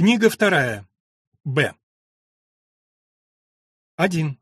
Книга вторая. Б. 1.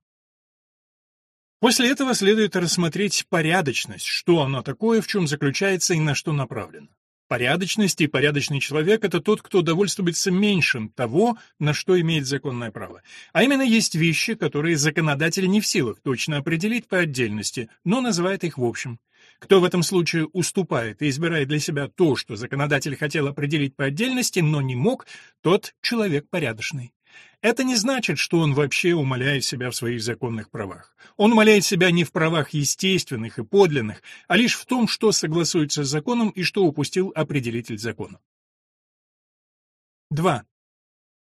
После этого следует рассмотреть порядочность, что она такое, в чем заключается и на что направлено. Порядочность и порядочный человек — это тот, кто довольствуется меньшим того, на что имеет законное право. А именно есть вещи, которые законодатель не в силах точно определить по отдельности, но называет их в общем. Кто в этом случае уступает и избирает для себя то, что законодатель хотел определить по отдельности, но не мог, тот человек порядочный. Это не значит, что он вообще умаляет себя в своих законных правах. Он умаляет себя не в правах естественных и подлинных, а лишь в том, что согласуется с законом и что упустил определитель закона. 2.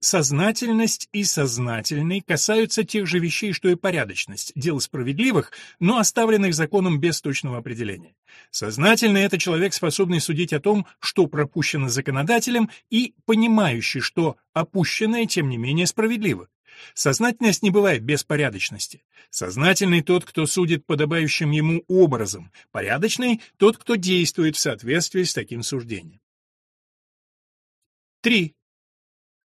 Сознательность и сознательный касаются тех же вещей, что и порядочность, дел справедливых, но оставленных законом без точного определения. Сознательный — это человек, способный судить о том, что пропущено законодателем, и понимающий, что опущенное, тем не менее, справедливо. Сознательность не бывает без порядочности. Сознательный тот, кто судит подобающим ему образом, порядочный — тот, кто действует в соответствии с таким суждением. 3.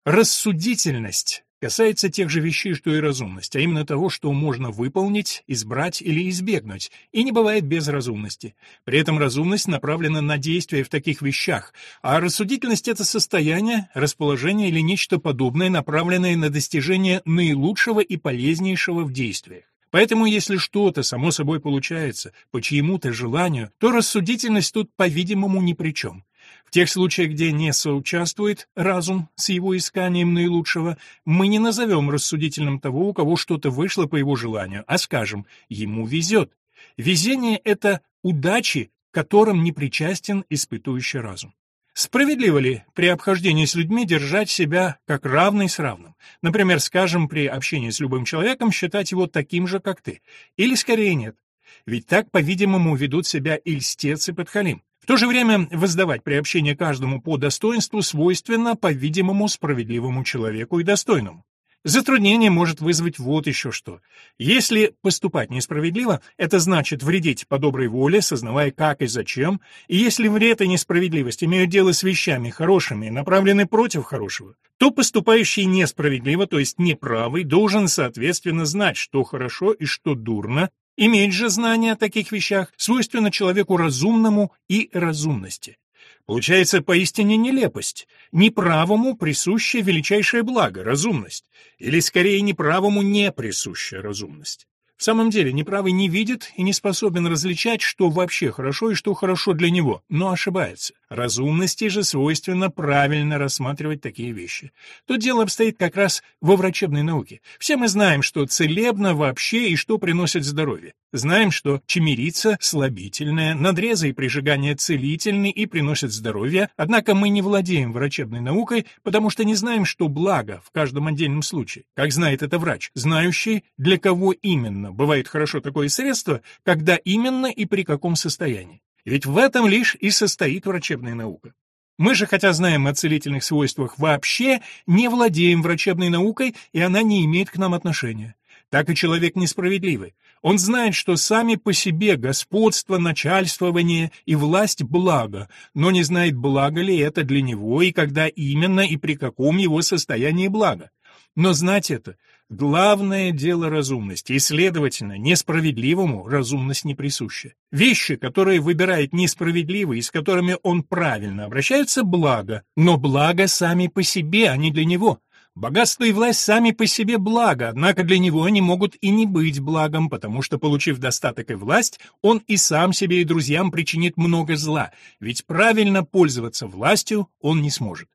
Рассудительность касается тех же вещей, что и разумность, а именно того, что можно выполнить, избрать или избегнуть, и не бывает без разумности. При этом разумность направлена на действия в таких вещах, а рассудительность — это состояние, расположение или нечто подобное, направленное на достижение наилучшего и полезнейшего в действиях. Поэтому, если что-то само собой получается по чьему-то желанию, то рассудительность тут, по-видимому, ни при чем. В тех случаях, где не соучаствует разум с его исканием наилучшего, мы не назовем рассудительным того, у кого что-то вышло по его желанию, а скажем, ему везет. Везение — это удачи, которым не причастен испытующий разум. Справедливо ли при обхождении с людьми держать себя как равный с равным? Например, скажем, при общении с любым человеком считать его таким же, как ты? Или скорее нет? Ведь так, по-видимому, ведут себя и льстец, и подхалим. В то же время воздавать приобщение каждому по достоинству свойственно, по-видимому, справедливому человеку и достойному. Затруднение может вызвать вот еще что. Если поступать несправедливо, это значит вредить по доброй воле, сознавая как и зачем, и если вред и несправедливость имеют дело с вещами хорошими направлены против хорошего, то поступающий несправедливо, то есть неправый, должен соответственно знать, что хорошо и что дурно, Иметь же знание о таких вещах свойственно человеку разумному и разумности. Получается поистине нелепость. Неправому присуще величайшее благо — разумность. Или, скорее, неправому не присуща разумность. В самом деле, неправый не видит и не способен различать, что вообще хорошо и что хорошо для него, но ошибается. Разумности же свойственно правильно рассматривать такие вещи. Тут дело обстоит как раз во врачебной науке. Все мы знаем, что целебно вообще и что приносит здоровье. Знаем, что чемерица слабительная, надрезы и прижигание целительны и приносят здоровье, однако мы не владеем врачебной наукой, потому что не знаем, что благо в каждом отдельном случае. Как знает это врач, знающий, для кого именно бывает хорошо такое средство, когда именно и при каком состоянии. Ведь в этом лишь и состоит врачебная наука. Мы же, хотя знаем о целительных свойствах вообще, не владеем врачебной наукой, и она не имеет к нам отношения. Так и человек несправедливый. Он знает, что сами по себе господство, начальствование и власть – благо, но не знает, благо ли это для него и когда именно и при каком его состоянии благо. Но знать это – главное дело разумности, и, следовательно, несправедливому разумность не присуща. Вещи, которые выбирает несправедливый и с которыми он правильно обращается – благо, но благо сами по себе, а не для него – Богатство и власть сами по себе благо, однако для него они могут и не быть благом, потому что, получив достаток и власть, он и сам себе и друзьям причинит много зла, ведь правильно пользоваться властью он не сможет.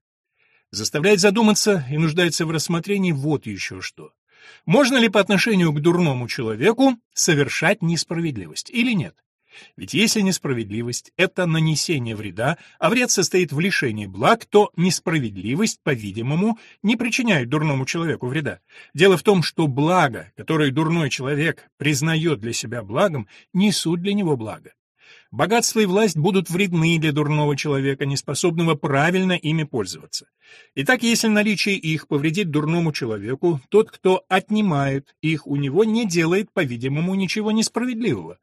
Заставляет задуматься и нуждается в рассмотрении вот еще что. Можно ли по отношению к дурному человеку совершать несправедливость или нет? Ведь если несправедливость — это нанесение вреда, а вред состоит в лишении благ, то несправедливость, по-видимому, не причиняет дурному человеку вреда. Дело в том, что благо, которое дурной человек признает для себя благом, несут для него благо. Богатство и власть будут вредны для дурного человека, неспособного правильно ими пользоваться. Итак, если наличие их повредит дурному человеку, тот, кто отнимает их у него, не делает, по-видимому, ничего несправедливого.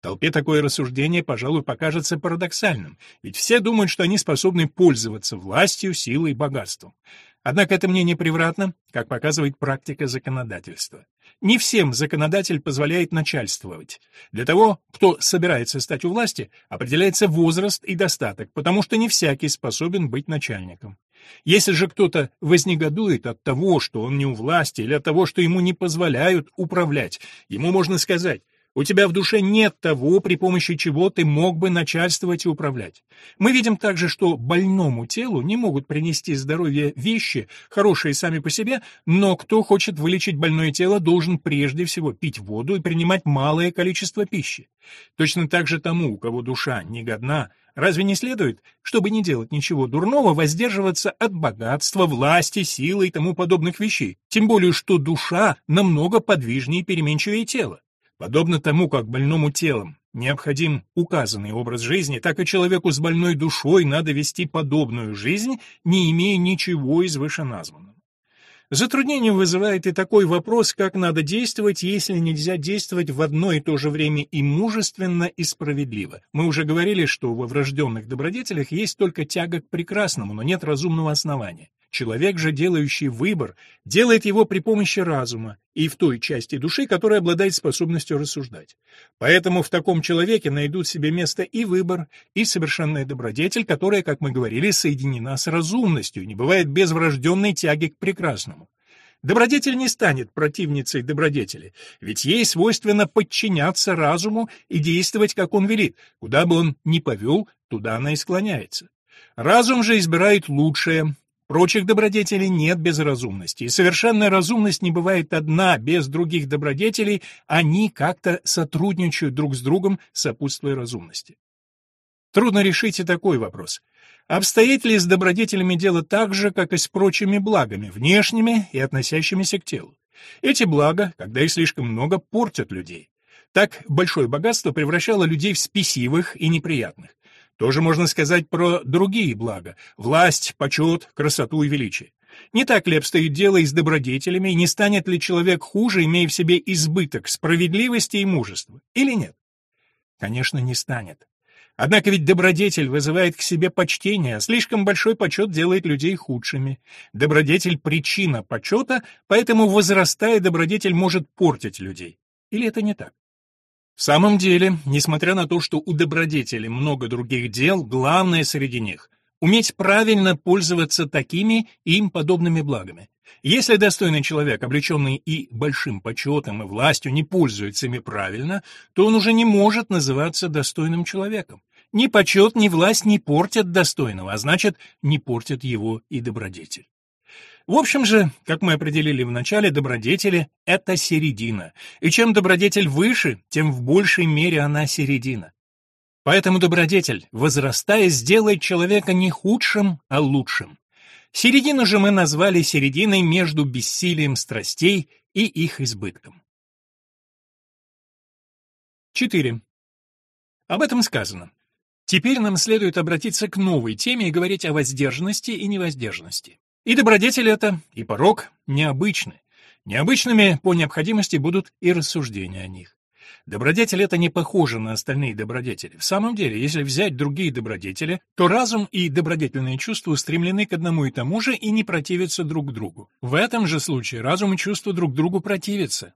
Толпе такое рассуждение, пожалуй, покажется парадоксальным, ведь все думают, что они способны пользоваться властью, силой и богатством. Однако это мнение превратно, как показывает практика законодательства. Не всем законодатель позволяет начальствовать. Для того, кто собирается стать у власти, определяется возраст и достаток, потому что не всякий способен быть начальником. Если же кто-то вознегодует от того, что он не у власти, или от того, что ему не позволяют управлять, ему можно сказать у тебя в душе нет того, при помощи чего ты мог бы начальствовать и управлять. Мы видим также, что больному телу не могут принести здоровье вещи, хорошие сами по себе, но кто хочет вылечить больное тело, должен прежде всего пить воду и принимать малое количество пищи. Точно так же тому, у кого душа негодна, Разве не следует, чтобы не делать ничего дурного, воздерживаться от богатства, власти, силы и тому подобных вещей? Тем более, что душа намного подвижнее и переменчивее тела. Подобно тому, как больному телом необходим указанный образ жизни, так и человеку с больной душой надо вести подобную жизнь, не имея ничего из вышеназванного. Затруднением вызывает и такой вопрос, как надо действовать, если нельзя действовать в одно и то же время и мужественно, и справедливо. Мы уже говорили, что во врожденных добродетелях есть только тяга к прекрасному, но нет разумного основания. Человек же, делающий выбор, делает его при помощи разума и в той части души, которая обладает способностью рассуждать. Поэтому в таком человеке найдут себе место и выбор, и совершенная добродетель, которая, как мы говорили, соединена с разумностью, не бывает без врожденной тяги к прекрасному. Добродетель не станет противницей добродетели, ведь ей свойственно подчиняться разуму и действовать, как он велит. Куда бы он ни повел, туда она и склоняется. Разум же избирает лучшее, Прочих добродетелей нет без разумности, и совершенная разумность не бывает одна, без других добродетелей, они как-то сотрудничают друг с другом, сопутствуя разумности. Трудно решить и такой вопрос. Обстоит ли с добродетелями дело так же, как и с прочими благами, внешними и относящимися к телу? Эти блага, когда их слишком много, портят людей. Так большое богатство превращало людей в спесивых и неприятных. Тоже можно сказать про другие блага – власть, почет, красоту и величие. Не так ли обстоит дело и с добродетелями, и не станет ли человек хуже, имея в себе избыток справедливости и мужества, или нет? Конечно, не станет. Однако ведь добродетель вызывает к себе почтение, а слишком большой почет делает людей худшими. Добродетель — причина почета, поэтому, возрастая, добродетель может портить людей. Или это не так? В самом деле, несмотря на то, что у добродетели много других дел, главное среди них — уметь правильно пользоваться такими им подобными благами. Если достойный человек, облеченный и большим почетом, и властью, не пользуется ими правильно, то он уже не может называться достойным человеком. Ни почет, ни власть не портят достойного, а значит, не портят его и добродетель. В общем же, как мы определили в начале, добродетели — это середина, и чем добродетель выше, тем в большей мере она середина. Поэтому добродетель, возрастая, сделает человека не худшим, а лучшим. Середину же мы назвали серединой между бессилием страстей и их избытком. 4. Об этом сказано. Теперь нам следует обратиться к новой теме и говорить о воздержанности и невоздержанности. И добродетель это, и порог необычны. Необычными по необходимости будут и рассуждения о них. Добродетель это не похоже на остальные добродетели. В самом деле, если взять другие добродетели, то разум и добродетельные чувства устремлены к одному и тому же и не противятся друг другу. В этом же случае разум и чувства друг другу противятся.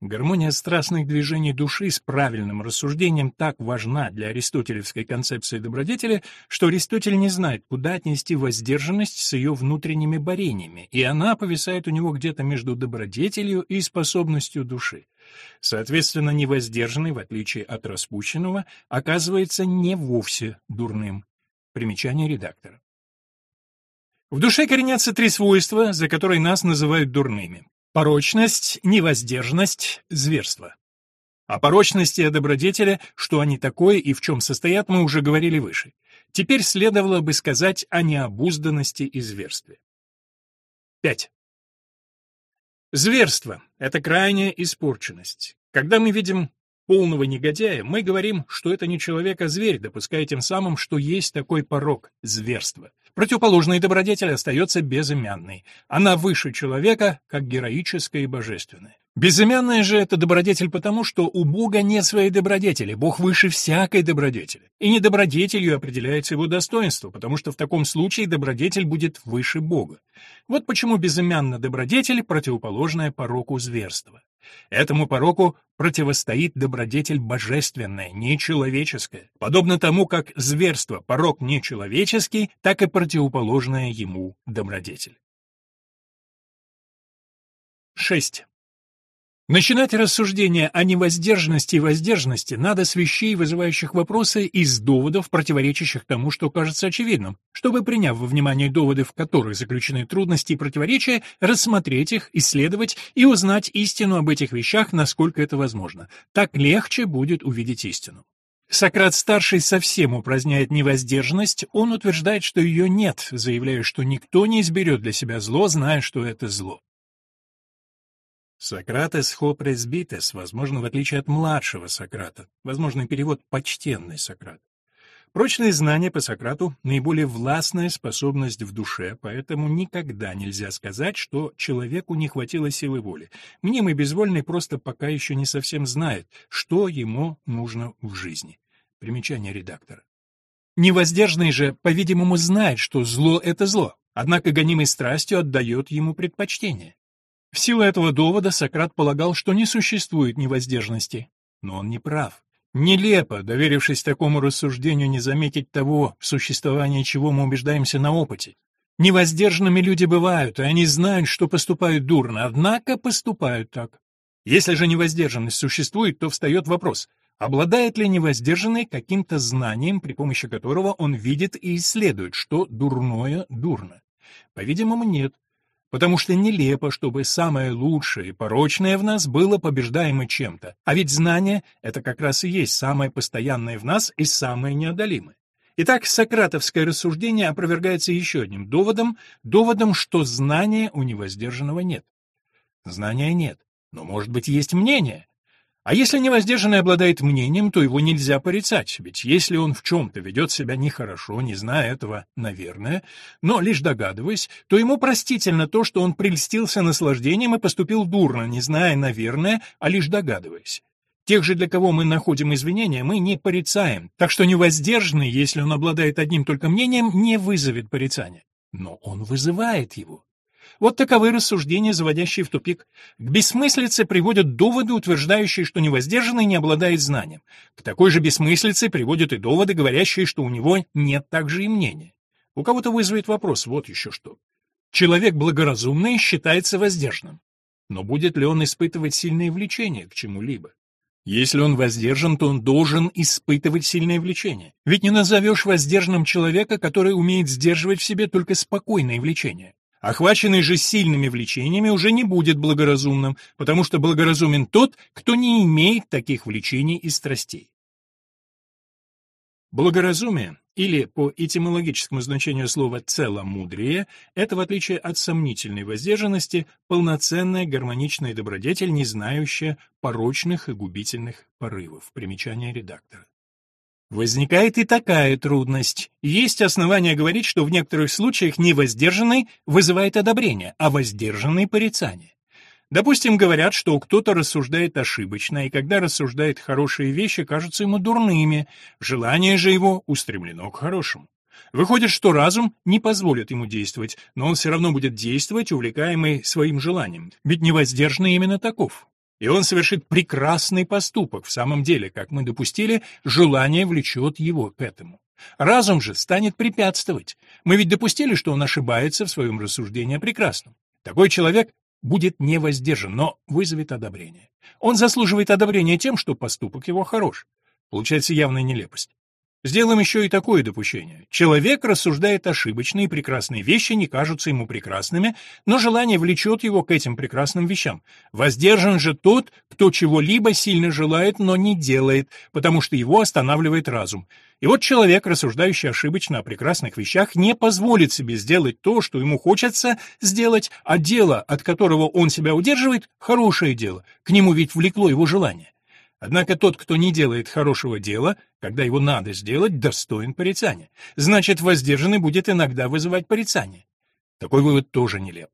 Гармония страстных движений души с правильным рассуждением так важна для аристотелевской концепции добродетели, что Аристотель не знает, куда отнести воздержанность с ее внутренними борениями, и она повисает у него где-то между добродетелью и способностью души. Соответственно, невоздержанный, в отличие от распущенного, оказывается не вовсе дурным. Примечание редактора. В душе коренятся три свойства, за которые нас называют дурными. Порочность, невоздержанность, зверство. О порочности и о добродетели, что они такое и в чем состоят, мы уже говорили выше. Теперь следовало бы сказать о необузданности и зверстве. 5. Зверство — это крайняя испорченность. Когда мы видим полного негодяя, мы говорим, что это не человек, а зверь, допуская тем самым, что есть такой порог — зверство. Противоположный добродетель остается безымянной. Она выше человека, как героическая и божественная. Безымянная же это добродетель потому, что у Бога нет своей добродетели, Бог выше всякой добродетели. И не добродетелью определяется его достоинство, потому что в таком случае добродетель будет выше Бога. Вот почему безымянна добродетель противоположная пороку зверства. Этому пороку противостоит добродетель божественная, нечеловеческая. Подобно тому, как зверство – порок нечеловеческий, так и противоположная ему добродетель. 6. Начинать рассуждение о невоздержанности и воздержанности надо с вещей, вызывающих вопросы, из доводов, противоречащих тому, что кажется очевидным, чтобы, приняв во внимание доводы, в которых заключены трудности и противоречия, рассмотреть их, исследовать и узнать истину об этих вещах, насколько это возможно. Так легче будет увидеть истину. Сократ-старший совсем упраздняет невоздержанность, он утверждает, что ее нет, заявляя, что никто не изберет для себя зло, зная, что это зло. Сократес хопресбитес, возможно, в отличие от младшего Сократа, возможный перевод «почтенный Сократ». Прочные знания по Сократу — наиболее властная способность в душе, поэтому никогда нельзя сказать, что человеку не хватило силы воли. Мнимый безвольный просто пока еще не совсем знает, что ему нужно в жизни. Примечание редактора. Невоздержанный же, по-видимому, знает, что зло — это зло, однако гонимый страстью отдает ему предпочтение. В силу этого довода Сократ полагал, что не существует невоздержанности. Но он не прав. Нелепо, доверившись такому рассуждению, не заметить того, в существовании чего мы убеждаемся на опыте. Невоздержанными люди бывают, и они знают, что поступают дурно, однако поступают так. Если же невоздержанность существует, то встает вопрос, обладает ли невоздержанный каким-то знанием, при помощи которого он видит и исследует, что дурное дурно? По-видимому, нет потому что нелепо, чтобы самое лучшее и порочное в нас было побеждаемо чем-то, а ведь знание — это как раз и есть самое постоянное в нас и самое неодолимое. Итак, сократовское рассуждение опровергается еще одним доводом, доводом, что знания у невоздержанного нет. Знания нет, но, может быть, есть мнение, а если невоздержанный обладает мнением, то его нельзя порицать, ведь если он в чем-то ведет себя нехорошо, не зная этого, наверное, но лишь догадываясь, то ему простительно то, что он прельстился наслаждением и поступил дурно, не зная, наверное, а лишь догадываясь. Тех же, для кого мы находим извинения, мы не порицаем, так что невоздержанный, если он обладает одним только мнением, не вызовет порицания. Но он вызывает его. Вот таковы рассуждения, заводящие в тупик. К бессмыслице приводят доводы, утверждающие, что невоздержанный не обладает знанием. К такой же бессмыслице приводят и доводы, говорящие, что у него нет также и мнения. У кого-то вызовет вопрос вот еще что. Человек благоразумный считается воздержанным. Но будет ли он испытывать сильное влечение к чему-либо? Если он воздержан, то он должен испытывать сильное влечение. Ведь не назовешь воздержанным человека, который умеет сдерживать в себе только спокойное влечение. Охваченный же сильными влечениями уже не будет благоразумным, потому что благоразумен тот, кто не имеет таких влечений и страстей. Благоразумие, или по этимологическому значению слова «целомудрие», это, в отличие от сомнительной воздержанности, полноценная гармоничная добродетель, не знающая порочных и губительных порывов. Примечание редактора. Возникает и такая трудность. Есть основания говорить, что в некоторых случаях невоздержанный вызывает одобрение, а воздержанный — порицание. Допустим, говорят, что кто-то рассуждает ошибочно, и когда рассуждает хорошие вещи, кажутся ему дурными, желание же его устремлено к хорошему. Выходит, что разум не позволит ему действовать, но он все равно будет действовать, увлекаемый своим желанием, ведь невоздержанный именно таков. И он совершит прекрасный поступок. В самом деле, как мы допустили, желание влечет его к этому. Разум же станет препятствовать. Мы ведь допустили, что он ошибается в своем рассуждении о прекрасном. Такой человек будет не воздержан, но вызовет одобрение. Он заслуживает одобрения тем, что поступок его хорош. Получается явная нелепость. Сделаем еще и такое допущение. Человек рассуждает ошибочно, и прекрасные вещи не кажутся ему прекрасными, но желание влечет его к этим прекрасным вещам. Воздержан же тот, кто чего-либо сильно желает, но не делает, потому что его останавливает разум. И вот человек, рассуждающий ошибочно о прекрасных вещах, не позволит себе сделать то, что ему хочется сделать, а дело, от которого он себя удерживает, хорошее дело. К нему ведь влекло его желание. Однако тот, кто не делает хорошего дела, когда его надо сделать, достоин порицания. Значит, воздержанный будет иногда вызывать порицание. Такой вывод тоже нелеп.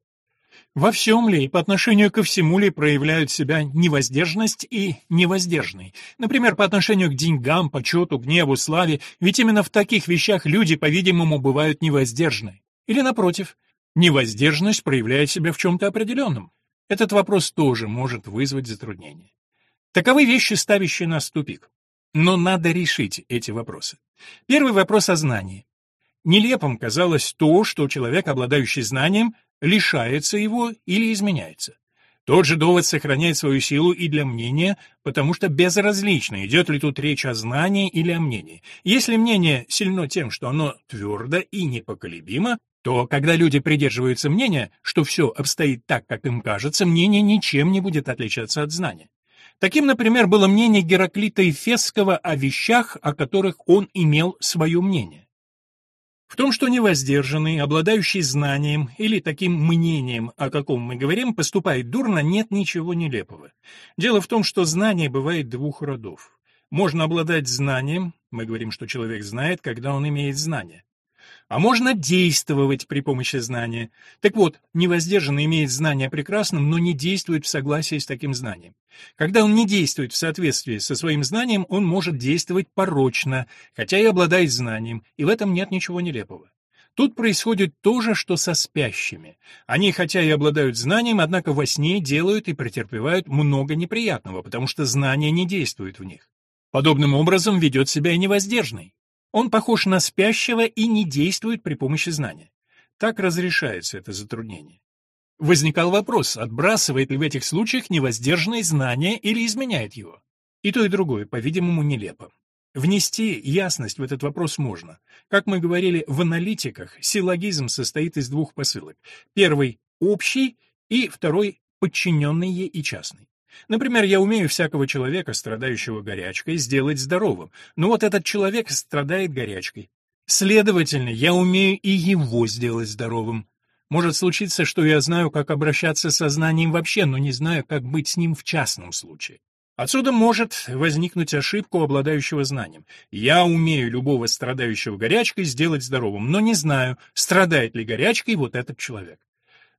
Во всем ли и по отношению ко всему ли проявляют себя невоздержность и невоздержный? Например, по отношению к деньгам, почету, гневу, славе, ведь именно в таких вещах люди, по-видимому, бывают невоздержны. Или, напротив, невоздержность проявляет себя в чем-то определенном. Этот вопрос тоже может вызвать затруднения. Таковы вещи, ставящие нас в тупик. Но надо решить эти вопросы. Первый вопрос о знании. Нелепым казалось то, что человек, обладающий знанием, лишается его или изменяется. Тот же довод сохраняет свою силу и для мнения, потому что безразлично, идет ли тут речь о знании или о мнении. Если мнение сильно тем, что оно твердо и непоколебимо, то когда люди придерживаются мнения, что все обстоит так, как им кажется, мнение ничем не будет отличаться от знания. Таким, например, было мнение Гераклита Эфесского о вещах, о которых он имел свое мнение. В том, что невоздержанный, обладающий знанием или таким мнением, о каком мы говорим, поступает дурно, нет ничего нелепого. Дело в том, что знание бывает двух родов. Можно обладать знанием, мы говорим, что человек знает, когда он имеет знание а можно действовать при помощи знания. Так вот, невоздержанный имеет знание о прекрасном, но не действует в согласии с таким знанием. Когда он не действует в соответствии со своим знанием, он может действовать порочно, хотя и обладает знанием, и в этом нет ничего нелепого. Тут происходит то же, что со спящими. Они, хотя и обладают знанием, однако во сне делают и претерпевают много неприятного, потому что знание не действует в них. Подобным образом ведет себя и невоздержный. Он похож на спящего и не действует при помощи знания. Так разрешается это затруднение. Возникал вопрос, отбрасывает ли в этих случаях невоздержанное знание или изменяет его. И то, и другое, по-видимому, нелепо. Внести ясность в этот вопрос можно. Как мы говорили в аналитиках, силлогизм состоит из двух посылок. Первый — общий, и второй — подчиненный ей и частный. Например, я умею всякого человека, страдающего горячкой, сделать здоровым, но вот этот человек страдает горячкой. Следовательно, я умею и его сделать здоровым. Может случиться, что я знаю, как обращаться со знанием вообще, но не знаю, как быть с ним в частном случае. Отсюда может возникнуть ошибка обладающего знанием. Я умею любого страдающего горячкой сделать здоровым, но не знаю, страдает ли горячкой вот этот человек.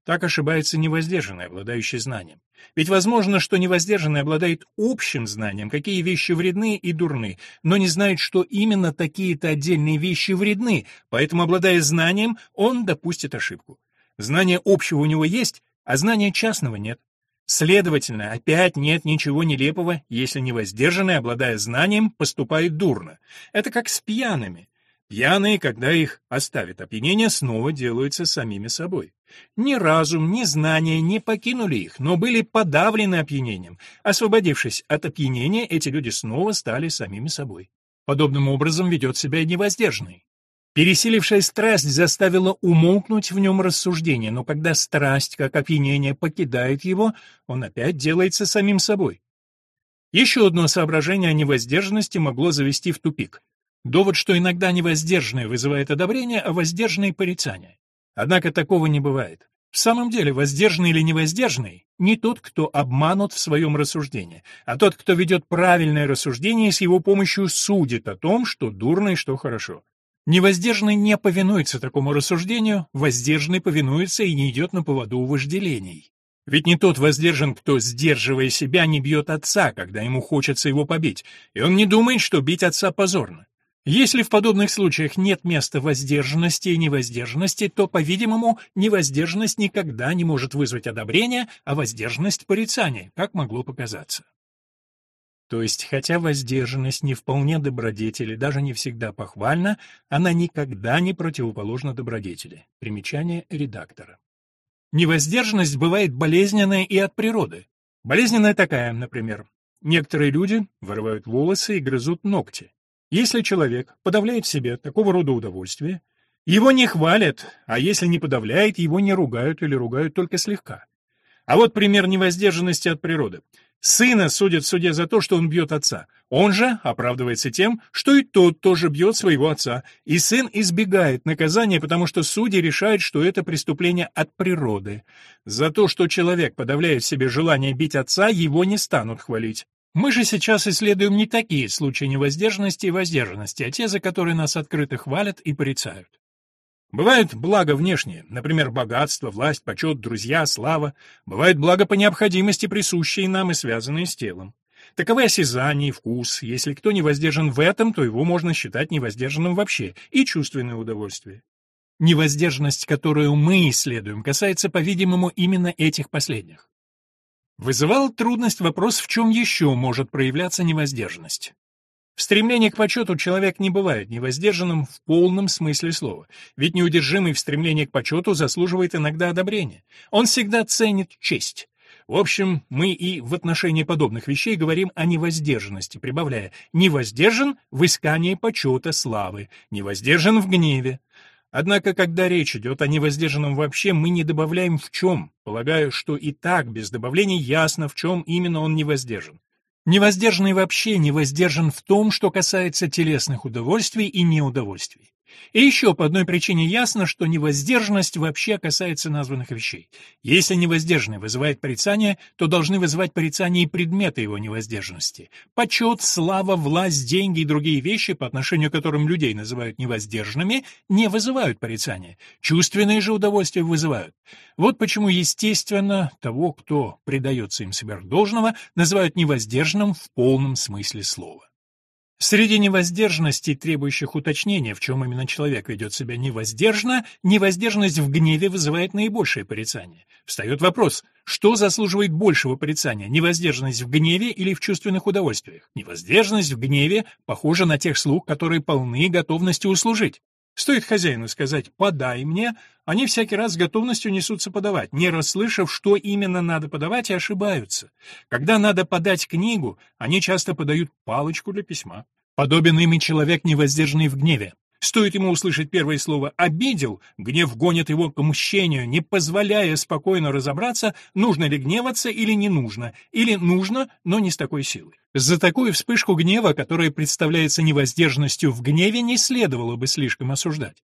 Так ошибается невоздержанный, обладающий знанием. Ведь возможно, что невоздержанный обладает общим знанием, какие вещи вредны и дурны, но не знает, что именно такие-то отдельные вещи вредны, поэтому, обладая знанием, он допустит ошибку. Знание общего у него есть, а знания частного нет. Следовательно, опять нет ничего нелепого, если невоздержанный, обладая знанием, поступает дурно. Это как с пьяными. Пьяные, когда их оставит опьянение, снова делаются самими собой. Ни разум, ни знания не покинули их, но были подавлены опьянением. Освободившись от опьянения, эти люди снова стали самими собой. Подобным образом ведет себя и невоздержанный. Пересилившая страсть заставила умолкнуть в нем рассуждение, но когда страсть, как опьянение, покидает его, он опять делается самим собой. Еще одно соображение о невоздержанности могло завести в тупик. Довод, что иногда невоздержанное вызывает одобрение, а воздержанное — порицание. Однако такого не бывает. В самом деле, воздержанный или невоздержанный — не тот, кто обманут в своем рассуждении, а тот, кто ведет правильное рассуждение и с его помощью судит о том, что дурно и что хорошо. Невоздержанный не повинуется такому рассуждению, воздержанный повинуется и не идет на поводу у вожделений. Ведь не тот воздержан, кто, сдерживая себя, не бьет отца, когда ему хочется его побить, и он не думает, что бить отца позорно. Если в подобных случаях нет места воздержанности и невоздержанности, то, по-видимому, невоздержанность никогда не может вызвать одобрение, а воздержанность — порицание, как могло показаться. То есть, хотя воздержанность не вполне добродетели, даже не всегда похвальна, она никогда не противоположна добродетели. Примечание редактора. Невоздержанность бывает болезненная и от природы. Болезненная такая, например. Некоторые люди вырывают волосы и грызут ногти. Если человек подавляет в себе такого рода удовольствие, его не хвалят, а если не подавляет, его не ругают или ругают только слегка. А вот пример невоздержанности от природы. Сына судят в суде за то, что он бьет отца. Он же оправдывается тем, что и тот тоже бьет своего отца, и сын избегает наказания, потому что судьи решают, что это преступление от природы. За то, что человек подавляет в себе желание бить отца, его не станут хвалить. Мы же сейчас исследуем не такие случаи невоздержанности и воздержанности, а те, за которые нас открыто хвалят и порицают. Бывает благо внешнее, например, богатство, власть, почет, друзья, слава. Бывает благо по необходимости, присущие нам и связанные с телом. Таковы осязание и вкус. Если кто не воздержан в этом, то его можно считать невоздержанным вообще, и чувственное удовольствие. Невоздержанность, которую мы исследуем, касается, по-видимому, именно этих последних. Вызывал трудность вопрос, в чем еще может проявляться невоздержанность. В стремлении к почету человек не бывает невоздержанным в полном смысле слова, ведь неудержимый в стремлении к почету заслуживает иногда одобрения. Он всегда ценит честь. В общем, мы и в отношении подобных вещей говорим о невоздержанности, прибавляя «невоздержан в искании почета, славы», «невоздержан в гневе». Однако, когда речь идет о невоздержанном вообще, мы не добавляем в чем, полагаю, что и так без добавлений ясно, в чем именно он невоздержан. Невоздержанный вообще не воздержан в том, что касается телесных удовольствий и неудовольствий. И еще по одной причине ясно, что невоздержанность вообще касается названных вещей. Если невоздержанный вызывает порицание, то должны вызывать порицание и предметы его невоздержанности. Почет, слава, власть, деньги и другие вещи, по отношению к которым людей называют невоздержанными, не вызывают порицания. Чувственные же удовольствия вызывают. Вот почему, естественно, того, кто предается им сверхдолжного, называют невоздержанным в полном смысле слова. Среди невоздержанностей, требующих уточнения, в чем именно человек ведет себя невоздержанно, невоздержанность в гневе вызывает наибольшее порицание. Встает вопрос, что заслуживает большего порицания, невоздержанность в гневе или в чувственных удовольствиях? Невоздержанность в гневе похожа на тех слуг, которые полны готовности услужить. Стоит хозяину сказать «подай мне», они всякий раз с готовностью несутся подавать, не расслышав, что именно надо подавать, и ошибаются. Когда надо подать книгу, они часто подают палочку для письма. Подобен им и человек, невоздержанный в гневе. Стоит ему услышать первое слово «обидел», гнев гонит его к мщению, не позволяя спокойно разобраться, нужно ли гневаться или не нужно, или нужно, но не с такой силой. За такую вспышку гнева, которая представляется невоздержанностью в гневе, не следовало бы слишком осуждать.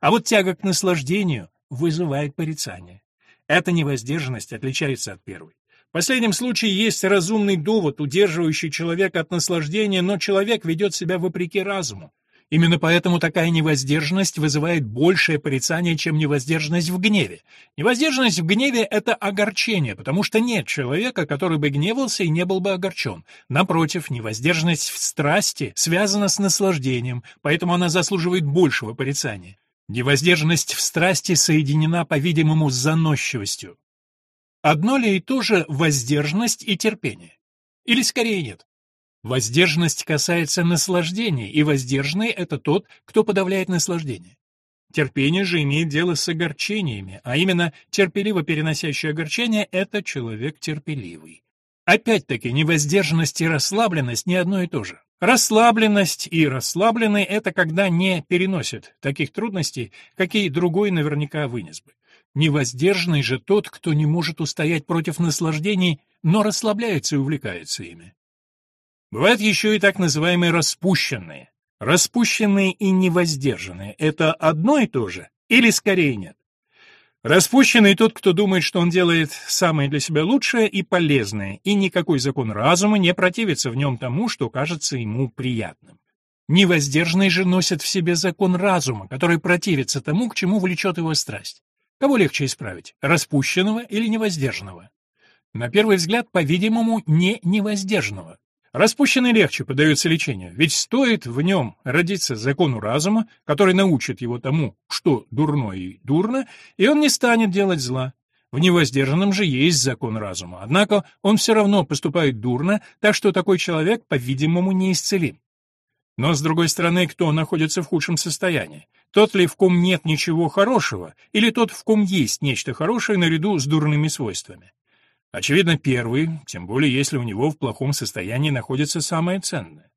А вот тяга к наслаждению вызывает порицание. Эта невоздержанность отличается от первой. В последнем случае есть разумный довод, удерживающий человека от наслаждения, но человек ведет себя вопреки разуму. Именно поэтому такая невоздержанность вызывает большее порицание, чем невоздержанность в гневе. Невоздержанность в гневе — это огорчение, потому что нет человека, который бы гневался и не был бы огорчен. Напротив, невоздержанность в страсти связана с наслаждением, поэтому она заслуживает большего порицания. Невоздержанность в страсти соединена, по-видимому, с заносчивостью. Одно ли и то же воздержанность и терпение? Или скорее нет? Воздержанность касается наслаждения, и воздержанный — это тот, кто подавляет наслаждение. Терпение же имеет дело с огорчениями, а именно терпеливо переносящий огорчение — это человек терпеливый. Опять-таки, невоздержанность и расслабленность не одно и то же. Расслабленность и расслабленный — это когда не переносят таких трудностей, какие другой наверняка вынес бы. Невоздержанный же тот, кто не может устоять против наслаждений, но расслабляется и увлекается ими. Бывают еще и так называемые распущенные. Распущенные и невоздержанные — это одно и то же? Или скорее нет? Распущенный тот, кто думает, что он делает самое для себя лучшее и полезное, и никакой закон разума не противится в нем тому, что кажется ему приятным. Невоздержанный же носит в себе закон разума, который противится тому, к чему влечет его страсть. Кого легче исправить, распущенного или невоздержанного? На первый взгляд, по-видимому, не невоздержанного. Распущенный легче поддается лечению, ведь стоит в нем родиться закону разума, который научит его тому, что дурно и дурно, и он не станет делать зла. В невоздержанном же есть закон разума, однако он все равно поступает дурно, так что такой человек, по-видимому, неисцелим. Но, с другой стороны, кто находится в худшем состоянии? Тот ли, в ком нет ничего хорошего, или тот, в ком есть нечто хорошее наряду с дурными свойствами? Очевидно, первый, тем более если у него в плохом состоянии находится самое ценное.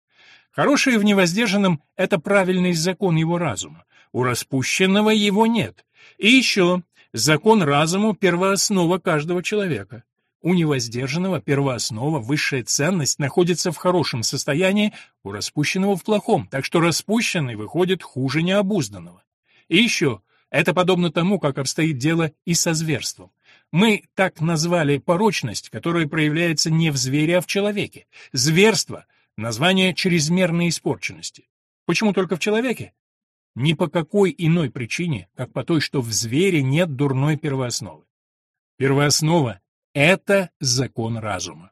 Хорошее в невоздержанном — это правильный закон его разума. У распущенного его нет. И еще, закон разума — первооснова каждого человека. У невоздержанного первооснова, высшая ценность находится в хорошем состоянии, у распущенного в плохом, так что распущенный выходит хуже необузданного. И еще, это подобно тому, как обстоит дело и со зверством. Мы так назвали порочность, которая проявляется не в звере, а в человеке. Зверство — название чрезмерной испорченности. Почему только в человеке? Ни по какой иной причине, как по той, что в звере нет дурной первоосновы. Первооснова — это закон разума.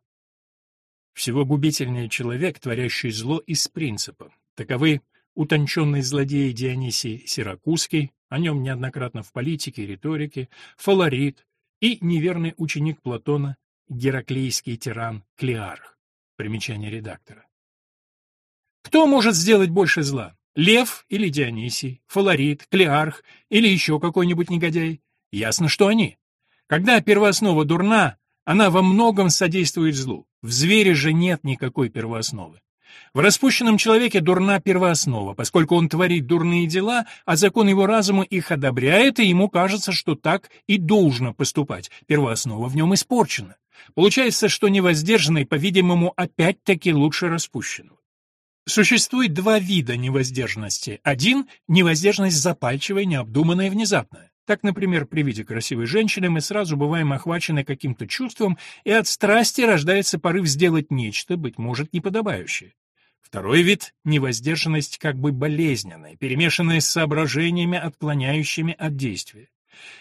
Всего губительнее человек, творящий зло из принципа. Таковы утонченный злодей Дионисий Сиракузский, о нем неоднократно в политике и риторике, Фаларит и неверный ученик Платона Гераклейский тиран Клеарх. Примечание редактора. Кто может сделать больше зла? Лев или Дионисий, Фаларит, Клеарх или еще какой-нибудь негодяй? Ясно, что они. Когда первооснова дурна, она во многом содействует злу. В звере же нет никакой первоосновы. В распущенном человеке дурна первооснова, поскольку он творит дурные дела, а закон его разума их одобряет, и ему кажется, что так и должно поступать. Первооснова в нем испорчена. Получается, что невоздержанный, по-видимому, опять-таки лучше распущенного. Существует два вида невоздержанности. Один — невоздержанность запальчивая, необдуманная, внезапная. Так, например, при виде красивой женщины мы сразу бываем охвачены каким-то чувством, и от страсти рождается порыв сделать нечто, быть может, неподобающее. Второй вид — невоздержанность как бы болезненная, перемешанная с соображениями, отклоняющими от действия.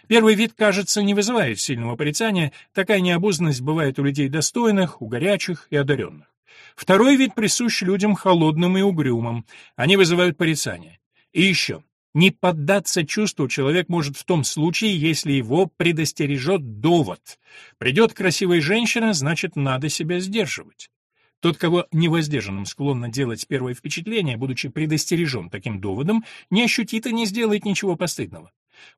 Первый вид, кажется, не вызывает сильного порицания, такая необузданность бывает у людей достойных, у горячих и одаренных. Второй вид присущ людям холодным и угрюмым, они вызывают порицание. И еще, не поддаться чувству человек может в том случае, если его предостережет довод. Придет красивая женщина, значит, надо себя сдерживать. Тот, кого невоздержанным склонно делать первое впечатление, будучи предостережен таким доводом, не ощутит и не сделает ничего постыдного.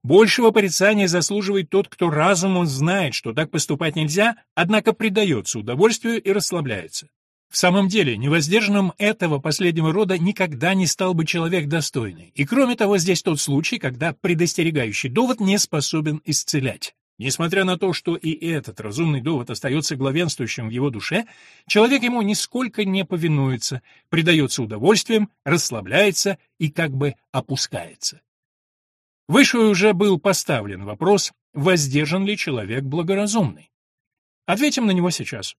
Большего порицания заслуживает тот, кто разумом знает, что так поступать нельзя, однако предается удовольствию и расслабляется. В самом деле, невоздержанным этого последнего рода никогда не стал бы человек достойный. И кроме того, здесь тот случай, когда предостерегающий довод не способен исцелять. Несмотря на то, что и этот разумный довод остается главенствующим в его душе, человек ему нисколько не повинуется, предается удовольствием, расслабляется и как бы опускается. Выше уже был поставлен вопрос, воздержан ли человек благоразумный. Ответим на него сейчас.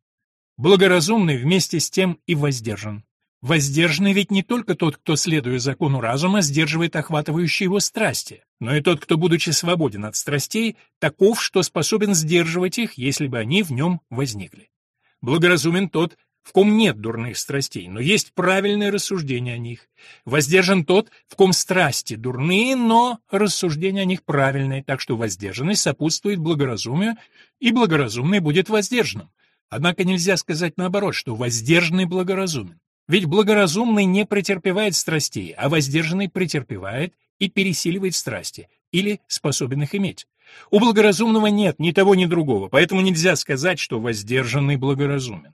Благоразумный вместе с тем и воздержан. Воздержанный ведь не только тот, кто, следуя закону разума, сдерживает охватывающие его страсти, но и тот, кто, будучи свободен от страстей, таков, что способен сдерживать их, если бы они в нем возникли. Благоразумен тот, в ком нет дурных страстей, но есть правильное рассуждение о них. Воздержан тот, в ком страсти дурные, но рассуждение о них правильное, так что воздержанность сопутствует благоразумию, и благоразумный будет воздержанным. Однако нельзя сказать наоборот, что воздержанный благоразумен. Ведь благоразумный не претерпевает страстей, а воздержанный претерпевает и пересиливает страсти, или способен их иметь. У благоразумного нет ни того, ни другого, поэтому нельзя сказать, что воздержанный благоразумен.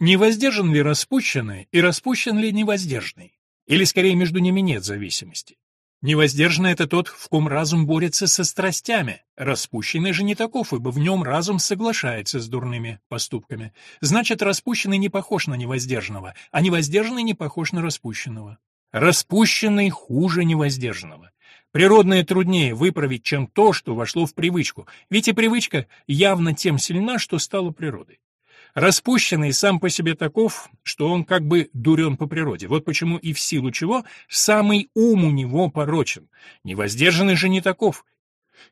Не воздержан ли распущенный и распущен ли невоздержанный? Или скорее между ними нет зависимости? Невоздержанный — это тот, в ком разум борется со страстями. Распущенный же не таков, ибо в нем разум соглашается с дурными поступками. Значит, распущенный не похож на невоздержанного, а невоздержанный не похож на распущенного. Распущенный хуже невоздержанного. Природное труднее выправить, чем то, что вошло в привычку, ведь и привычка явно тем сильна, что стала природой. Распущенный сам по себе таков, что он как бы дурен по природе. Вот почему и в силу чего самый ум у него порочен. Невоздержанный же не таков.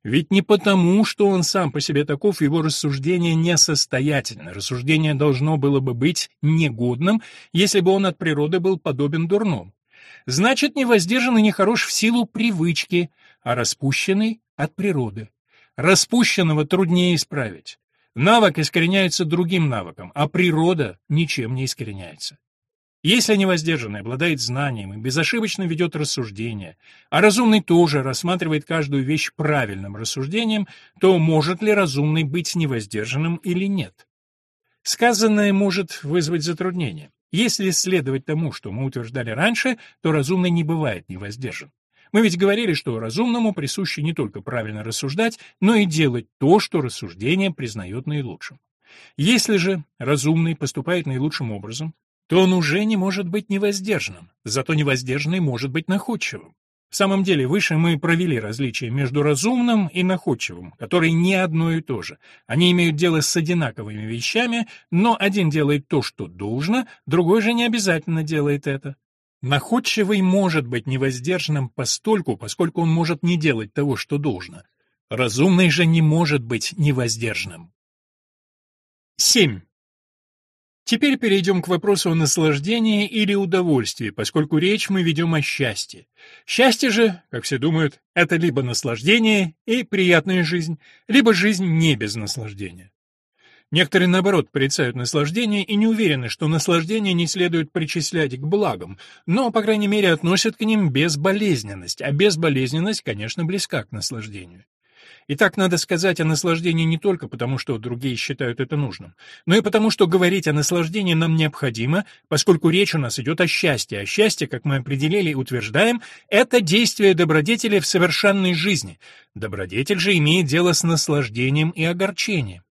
Ведь не потому, что он сам по себе таков, его рассуждение несостоятельно. Рассуждение должно было бы быть негодным, если бы он от природы был подобен дурному. Значит, невоздержанный нехорош в силу привычки, а распущенный — от природы. Распущенного труднее исправить. Навык искореняется другим навыком, а природа ничем не искореняется. Если невоздержанный обладает знанием и безошибочно ведет рассуждение, а разумный тоже рассматривает каждую вещь правильным рассуждением, то может ли разумный быть невоздержанным или нет? Сказанное может вызвать затруднение. Если следовать тому, что мы утверждали раньше, то разумный не бывает невоздержан. Мы ведь говорили, что разумному присуще не только правильно рассуждать, но и делать то, что рассуждение признает наилучшим. Если же разумный поступает наилучшим образом, то он уже не может быть невоздержанным, зато невоздержанный может быть находчивым. В самом деле, выше мы провели различие между разумным и находчивым, которые не одно и то же. Они имеют дело с одинаковыми вещами, но один делает то, что должно, другой же не обязательно делает это. Находчивый может быть невоздержанным постольку, поскольку он может не делать того, что должно. Разумный же не может быть невоздержанным. 7. Теперь перейдем к вопросу о наслаждении или удовольствии, поскольку речь мы ведем о счастье. Счастье же, как все думают, это либо наслаждение и приятная жизнь, либо жизнь не без наслаждения. Некоторые, наоборот, порицают наслаждение и не уверены, что наслаждение не следует причислять к благам, но, по крайней мере, относят к ним безболезненность, а безболезненность, конечно, близка к наслаждению. И так надо сказать о наслаждении не только потому, что другие считают это нужным, но и потому, что говорить о наслаждении нам необходимо, поскольку речь у нас идет о счастье, а счастье, как мы определили и утверждаем, это действие добродетели в совершенной жизни. Добродетель же имеет дело с наслаждением и огорчением.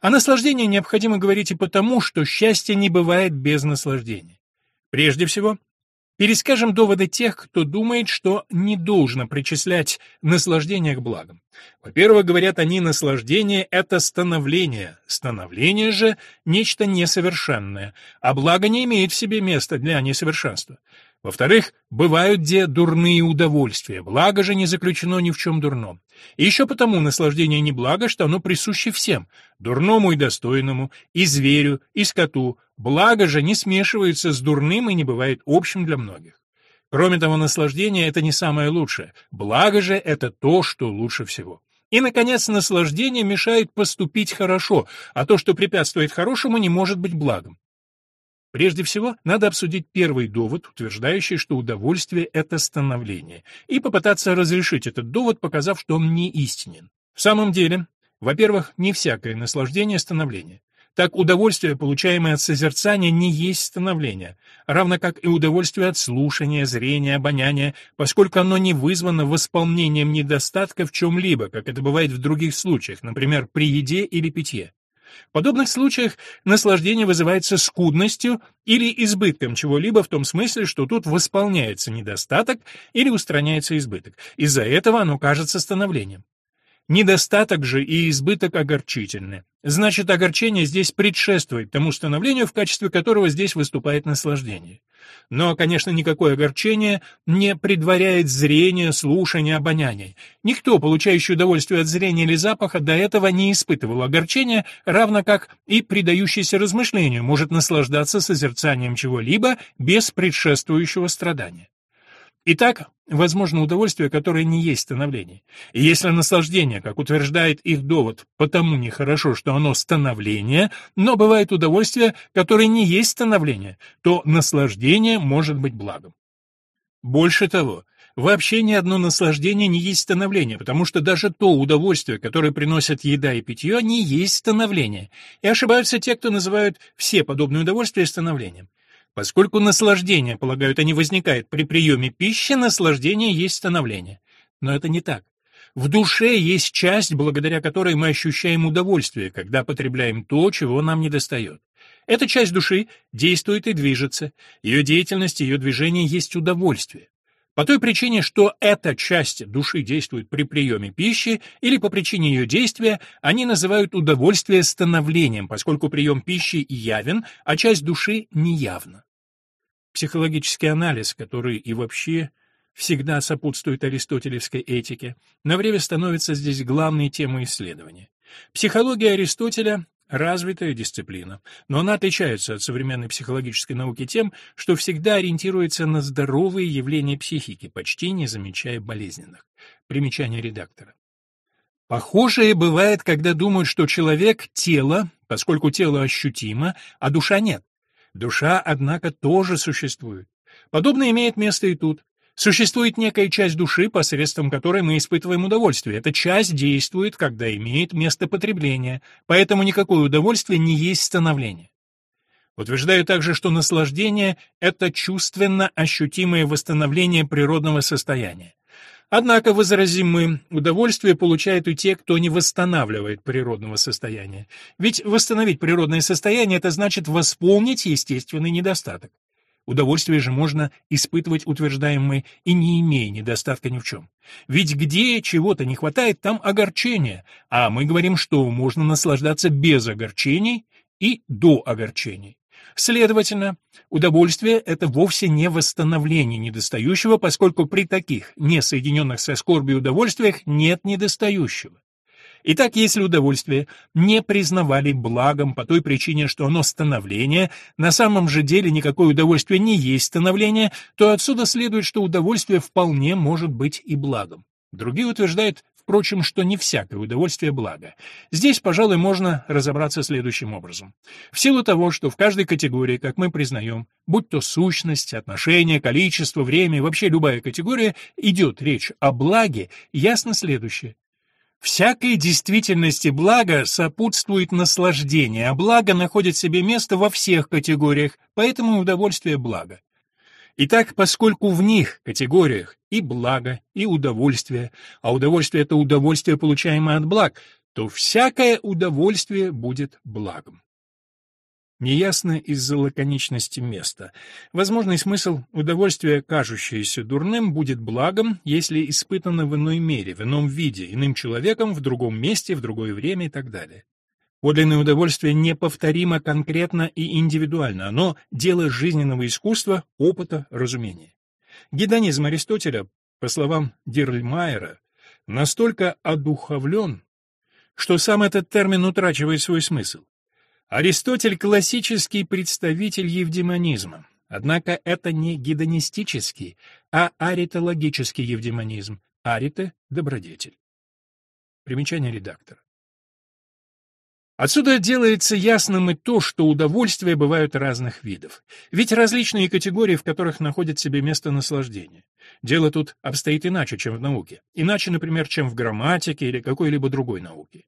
О наслаждении необходимо говорить и потому, что счастье не бывает без наслаждения. Прежде всего, Перескажем доводы тех, кто думает, что не должно причислять наслаждение к благам. Во-первых, говорят они, наслаждение — это становление, становление же — нечто несовершенное, а благо не имеет в себе места для несовершенства. Во-вторых, бывают где дурные удовольствия, благо же не заключено ни в чем дурном. И еще потому наслаждение не благо, что оно присуще всем, дурному и достойному, и зверю, и скоту, благо же не смешивается с дурным и не бывает общим для многих. Кроме того, наслаждение — это не самое лучшее, благо же — это то, что лучше всего. И, наконец, наслаждение мешает поступить хорошо, а то, что препятствует хорошему, не может быть благом. Прежде всего, надо обсудить первый довод, утверждающий, что удовольствие — это становление, и попытаться разрешить этот довод, показав, что он не истинен. В самом деле, во-первых, не всякое наслаждение — становление. Так удовольствие, получаемое от созерцания, не есть становление, равно как и удовольствие от слушания, зрения, обоняния, поскольку оно не вызвано восполнением недостатка в чем-либо, как это бывает в других случаях, например, при еде или питье. В подобных случаях наслаждение вызывается скудностью или избытком чего-либо в том смысле, что тут восполняется недостаток или устраняется избыток. Из-за этого оно кажется становлением. Недостаток же и избыток огорчительны. Значит, огорчение здесь предшествует тому становлению, в качестве которого здесь выступает наслаждение. Но, конечно, никакое огорчение не предваряет зрение, слушание, обоняние. Никто, получающий удовольствие от зрения или запаха, до этого не испытывал огорчения, равно как и предающийся размышлению может наслаждаться созерцанием чего-либо без предшествующего страдания. Итак, возможно удовольствие, которое не есть становление. И если наслаждение, как утверждает их довод, потому нехорошо, что оно становление, но бывает удовольствие, которое не есть становление, то наслаждение может быть благом. Больше того, вообще ни одно наслаждение не есть становление, потому что даже то удовольствие, которое приносят еда и питье, не есть становление. И ошибаются те, кто называют все подобные удовольствия становлением. Поскольку наслаждение, полагают они, возникает при приеме пищи, наслаждение есть становление. Но это не так. В душе есть часть, благодаря которой мы ощущаем удовольствие, когда потребляем то, чего нам недостает. Эта часть души действует и движется. Ее деятельность, ее движение есть удовольствие. По той причине, что эта часть души действует при приеме пищи или по причине ее действия, они называют удовольствие становлением, поскольку прием пищи явен, а часть души неявна. Психологический анализ, который и вообще всегда сопутствует аристотелевской этике, на время становится здесь главной темой исследования. Психология Аристотеля развитая дисциплина, но она отличается от современной психологической науки тем, что всегда ориентируется на здоровые явления психики, почти не замечая болезненных. Примечание редактора. Похожее бывает, когда думают, что человек — тело, поскольку тело ощутимо, а душа нет. Душа, однако, тоже существует. Подобное имеет место и тут. Существует некая часть души, посредством которой мы испытываем удовольствие. Эта часть действует, когда имеет место потребление, поэтому никакое удовольствие не есть становление. Утверждаю также, что наслаждение — это чувственно ощутимое восстановление природного состояния. Однако, возразим мы, удовольствие получают и те, кто не восстанавливает природного состояния. Ведь восстановить природное состояние — это значит восполнить естественный недостаток. Удовольствие же можно испытывать, утверждаем мы, и не имея недостатка ни в чем. Ведь где чего-то не хватает, там огорчение, а мы говорим, что можно наслаждаться без огорчений и до огорчений. Следовательно, удовольствие — это вовсе не восстановление недостающего, поскольку при таких несоединенных со скорбью удовольствиях нет недостающего. Итак, если удовольствие не признавали благом по той причине, что оно становление, на самом же деле никакое удовольствие не есть становление, то отсюда следует, что удовольствие вполне может быть и благом. Другие утверждают, впрочем, что не всякое удовольствие благо. Здесь, пожалуй, можно разобраться следующим образом. В силу того, что в каждой категории, как мы признаем, будь то сущность, отношение, количество, время, вообще любая категория, идет речь о благе, ясно следующее. Всякой действительности блага сопутствует наслаждение, а благо находит себе место во всех категориях, поэтому удовольствие благо. Итак, поскольку в них, категориях, и благо, и удовольствие, а удовольствие — это удовольствие, получаемое от благ, то всякое удовольствие будет благом. Неясно из-за лаконичности места. Возможный смысл удовольствия, кажущееся дурным, будет благом, если испытано в иной мере, в ином виде, иным человеком, в другом месте, в другое время и так далее. Подлинное удовольствие неповторимо конкретно и индивидуально, оно — дело жизненного искусства, опыта, разумения. Гедонизм Аристотеля, по словам Дирльмайера, настолько одуховлен, что сам этот термин утрачивает свой смысл. Аристотель — классический представитель евдемонизма. Однако это не гедонистический, а аритологический евдемонизм. Арита — добродетель. Примечание редактора. Отсюда делается ясным и то, что удовольствия бывают разных видов. Ведь различные категории, в которых находит себе место наслаждение. Дело тут обстоит иначе, чем в науке. Иначе, например, чем в грамматике или какой-либо другой науке.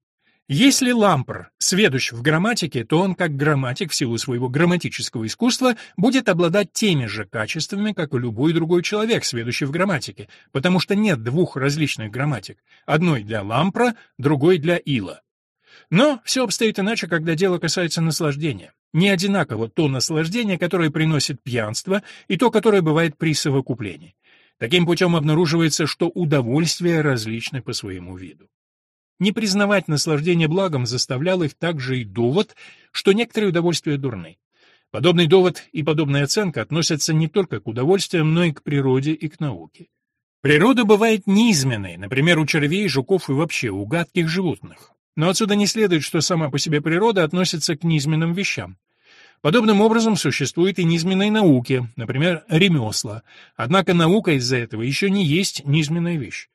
Если Лампер сведущ в грамматике, то он, как грамматик в силу своего грамматического искусства, будет обладать теми же качествами, как и любой другой человек, сведущий в грамматике, потому что нет двух различных грамматик, одной для Лампра, другой для Ила. Но все обстоит иначе, когда дело касается наслаждения. Не одинаково то наслаждение, которое приносит пьянство, и то, которое бывает при совокуплении. Таким путем обнаруживается, что удовольствия различны по своему виду. Не признавать наслаждение благом заставлял их также и довод, что некоторые удовольствия дурны. Подобный довод и подобная оценка относятся не только к удовольствиям, но и к природе и к науке. Природа бывает низменной, например, у червей, жуков и вообще у гадких животных. Но отсюда не следует, что сама по себе природа относится к низменным вещам. Подобным образом существует и низменные науки, например, ремесла. Однако наука из-за этого еще не есть низменная вещь.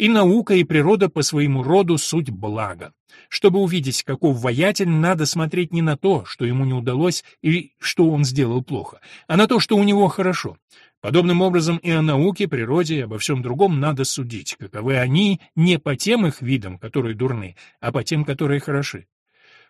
И наука, и природа по своему роду суть блага. Чтобы увидеть, каков воятель, надо смотреть не на то, что ему не удалось и что он сделал плохо, а на то, что у него хорошо. Подобным образом и о науке, природе и обо всем другом надо судить, каковы они не по тем их видам, которые дурны, а по тем, которые хороши.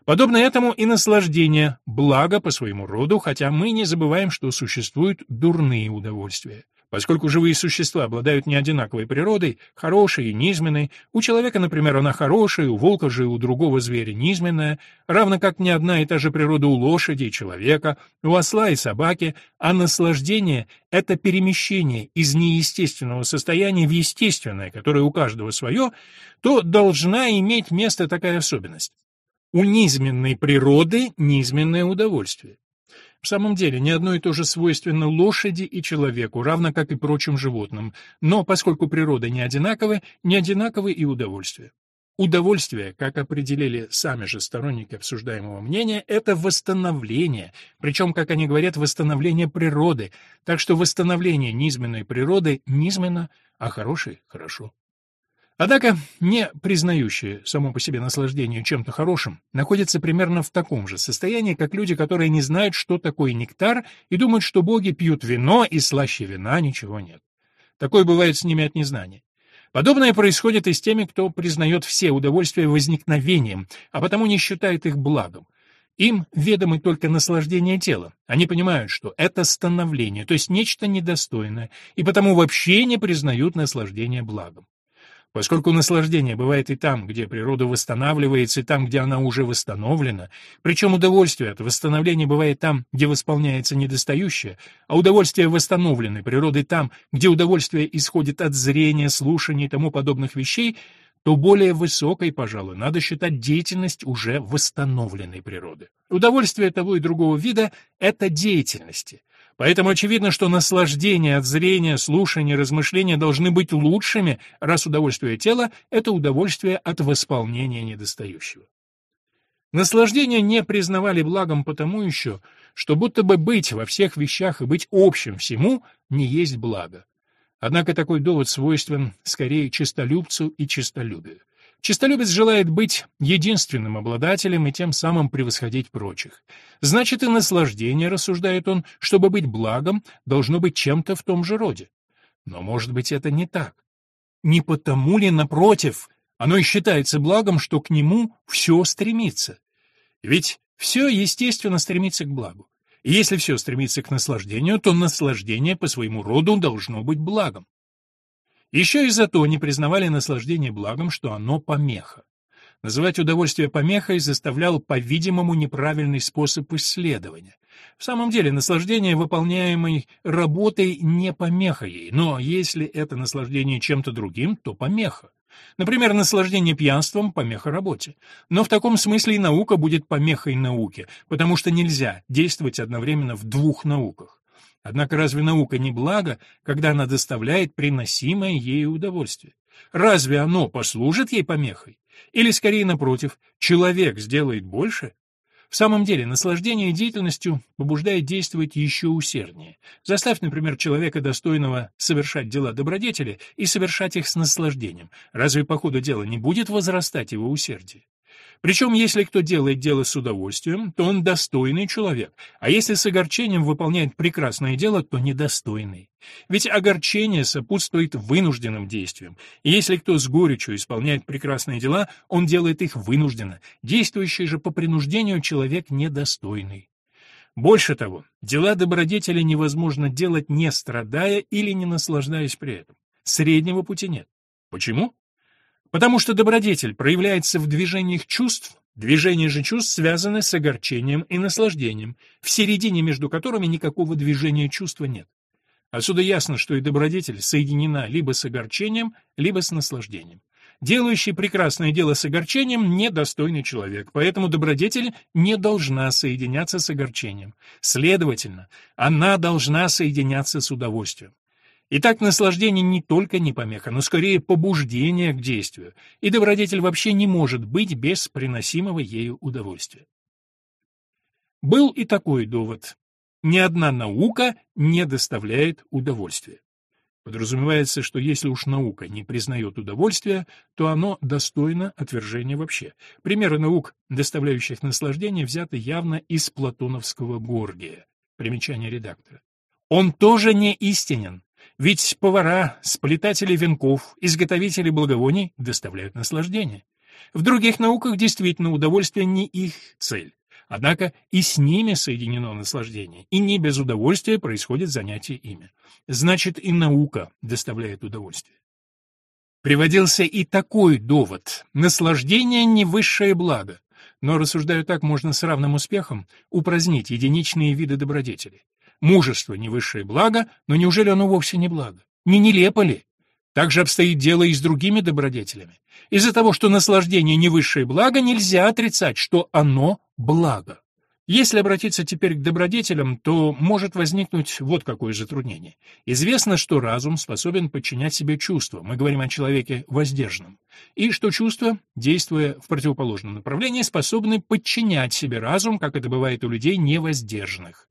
Подобно этому и наслаждение, благо по своему роду, хотя мы не забываем, что существуют дурные удовольствия. Поскольку живые существа обладают неодинаковой природой, хорошей и низменной, у человека, например, она хорошая, у волка же и у другого зверя низменная, равно как не одна и та же природа у лошади и человека, у осла и собаки, а наслаждение — это перемещение из неестественного состояния в естественное, которое у каждого свое, то должна иметь место такая особенность. У низменной природы низменное удовольствие. В самом деле, не одно и то же свойственно лошади и человеку, равно как и прочим животным, но поскольку природа не одинакова, не одинаковы и удовольствия. Удовольствие, как определили сами же сторонники обсуждаемого мнения, это восстановление, причем, как они говорят, восстановление природы, так что восстановление низменной природы низменно, а хорошей — хорошо. Однако, не признающие само по себе наслаждение чем-то хорошим, находятся примерно в таком же состоянии, как люди, которые не знают, что такое нектар, и думают, что боги пьют вино, и слаще вина ничего нет. Такое бывает с ними от незнания. Подобное происходит и с теми, кто признает все удовольствия возникновением, а потому не считает их благом. Им ведомы только наслаждение тела. Они понимают, что это становление, то есть нечто недостойное, и потому вообще не признают наслаждение благом. Поскольку наслаждение бывает и там, где природа восстанавливается, и там, где она уже восстановлена, причем удовольствие от восстановления бывает там, где восполняется недостающее, а удовольствие восстановленной природой там, где удовольствие исходит от зрения, слушания и тому подобных вещей, то более высокой, пожалуй, надо считать деятельность уже восстановленной природы. Удовольствие того и другого вида — это деятельности. Поэтому очевидно, что наслаждение от зрения, слушания, размышления должны быть лучшими, раз удовольствие тела — это удовольствие от восполнения недостающего. Наслаждение не признавали благом потому еще, что будто бы быть во всех вещах и быть общим всему не есть благо. Однако такой довод свойствен скорее честолюбцу и честолюбию. Чистолюбец желает быть единственным обладателем и тем самым превосходить прочих. Значит, и наслаждение, рассуждает он, чтобы быть благом, должно быть чем-то в том же роде. Но, может быть, это не так. Не потому ли, напротив, оно и считается благом, что к нему все стремится? Ведь все, естественно, стремится к благу. И если все стремится к наслаждению, то наслаждение по своему роду должно быть благом. Еще и за то не признавали наслаждение благом, что оно помеха. Называть удовольствие помехой заставлял, по-видимому, неправильный способ исследования. В самом деле, наслаждение выполняемой работой не помеха ей, но если это наслаждение чем-то другим, то помеха. Например, наслаждение пьянством – помеха работе. Но в таком смысле и наука будет помехой науке, потому что нельзя действовать одновременно в двух науках. Однако разве наука не благо, когда она доставляет приносимое ей удовольствие? Разве оно послужит ей помехой? Или, скорее, напротив, человек сделает больше, в самом деле, наслаждение деятельностью побуждает действовать еще усерднее. Заставь, например, человека, достойного совершать дела добродетели, и совершать их с наслаждением. Разве по ходу дела не будет возрастать его усердие? Причем, если кто делает дело с удовольствием, то он достойный человек, а если с огорчением выполняет прекрасное дело, то недостойный. Ведь огорчение сопутствует вынужденным действиям, и если кто с горечью исполняет прекрасные дела, он делает их вынужденно, действующий же по принуждению человек недостойный. Больше того, дела добродетели невозможно делать не страдая или не наслаждаясь при этом. Среднего пути нет. Почему? Потому что добродетель проявляется в движениях чувств, движения же чувств связаны с огорчением и наслаждением, в середине между которыми никакого движения чувства нет. Отсюда ясно, что и добродетель соединена либо с огорчением, либо с наслаждением. Делающий прекрасное дело с огорчением – недостойный человек, поэтому добродетель не должна соединяться с огорчением. Следовательно, она должна соединяться с удовольствием. Итак, наслаждение не только не помеха, но скорее побуждение к действию, и добродетель вообще не может быть без приносимого ею удовольствия. Был и такой довод. Ни одна наука не доставляет удовольствия. Подразумевается, что если уж наука не признает удовольствия, то оно достойно отвержения вообще. Примеры наук, доставляющих наслаждение, взяты явно из платоновского Горгия. Примечание редактора. Он тоже не истинен, ведь повара, сплетатели венков, изготовители благовоний доставляют наслаждение. В других науках действительно удовольствие не их цель. Однако и с ними соединено наслаждение, и не без удовольствия происходит занятие ими. Значит, и наука доставляет удовольствие. Приводился и такой довод. Наслаждение не высшее благо. Но, рассуждаю так, можно с равным успехом упразднить единичные виды добродетели. Мужество — не высшее благо, но неужели оно вовсе не благо? Не нелепо ли? Так же обстоит дело и с другими добродетелями. Из-за того, что наслаждение не высшее благо, нельзя отрицать, что оно благо. Если обратиться теперь к добродетелям, то может возникнуть вот какое затруднение. Известно, что разум способен подчинять себе чувства, мы говорим о человеке воздержанном, и что чувства, действуя в противоположном направлении, способны подчинять себе разум, как это бывает у людей невоздержанных.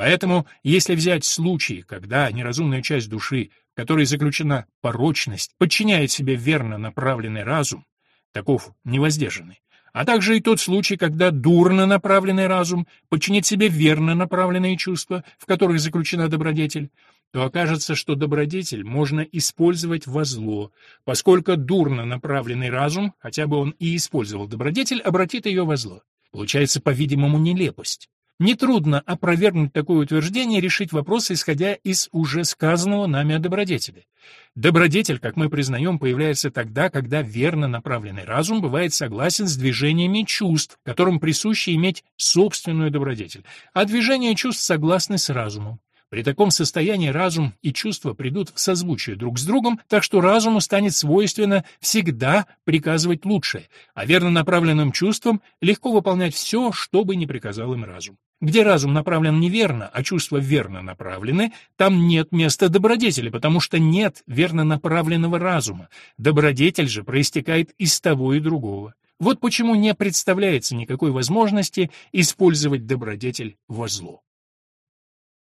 Поэтому, если взять случай, когда неразумная часть души, в которой заключена порочность, подчиняет себе верно направленный разум, таков невоздержанный, а также и тот случай, когда дурно направленный разум подчинит себе верно направленные чувства, в которых заключена добродетель, то окажется, что добродетель можно использовать во зло, поскольку дурно направленный разум, хотя бы он и использовал добродетель, обратит ее во зло. Получается, по-видимому, нелепость. Нетрудно опровергнуть такое утверждение и решить вопрос, исходя из уже сказанного нами о добродетели. Добродетель, как мы признаем, появляется тогда, когда верно направленный разум бывает согласен с движениями чувств, которым присуще иметь собственную добродетель, а движения чувств согласны с разумом. При таком состоянии разум и чувства придут в созвучие друг с другом, так что разуму станет свойственно всегда приказывать лучшее, а верно направленным чувствам легко выполнять все, что бы ни приказал им разум. Где разум направлен неверно, а чувства верно направлены, там нет места добродетели, потому что нет верно направленного разума. Добродетель же проистекает из того и другого. Вот почему не представляется никакой возможности использовать добродетель во зло.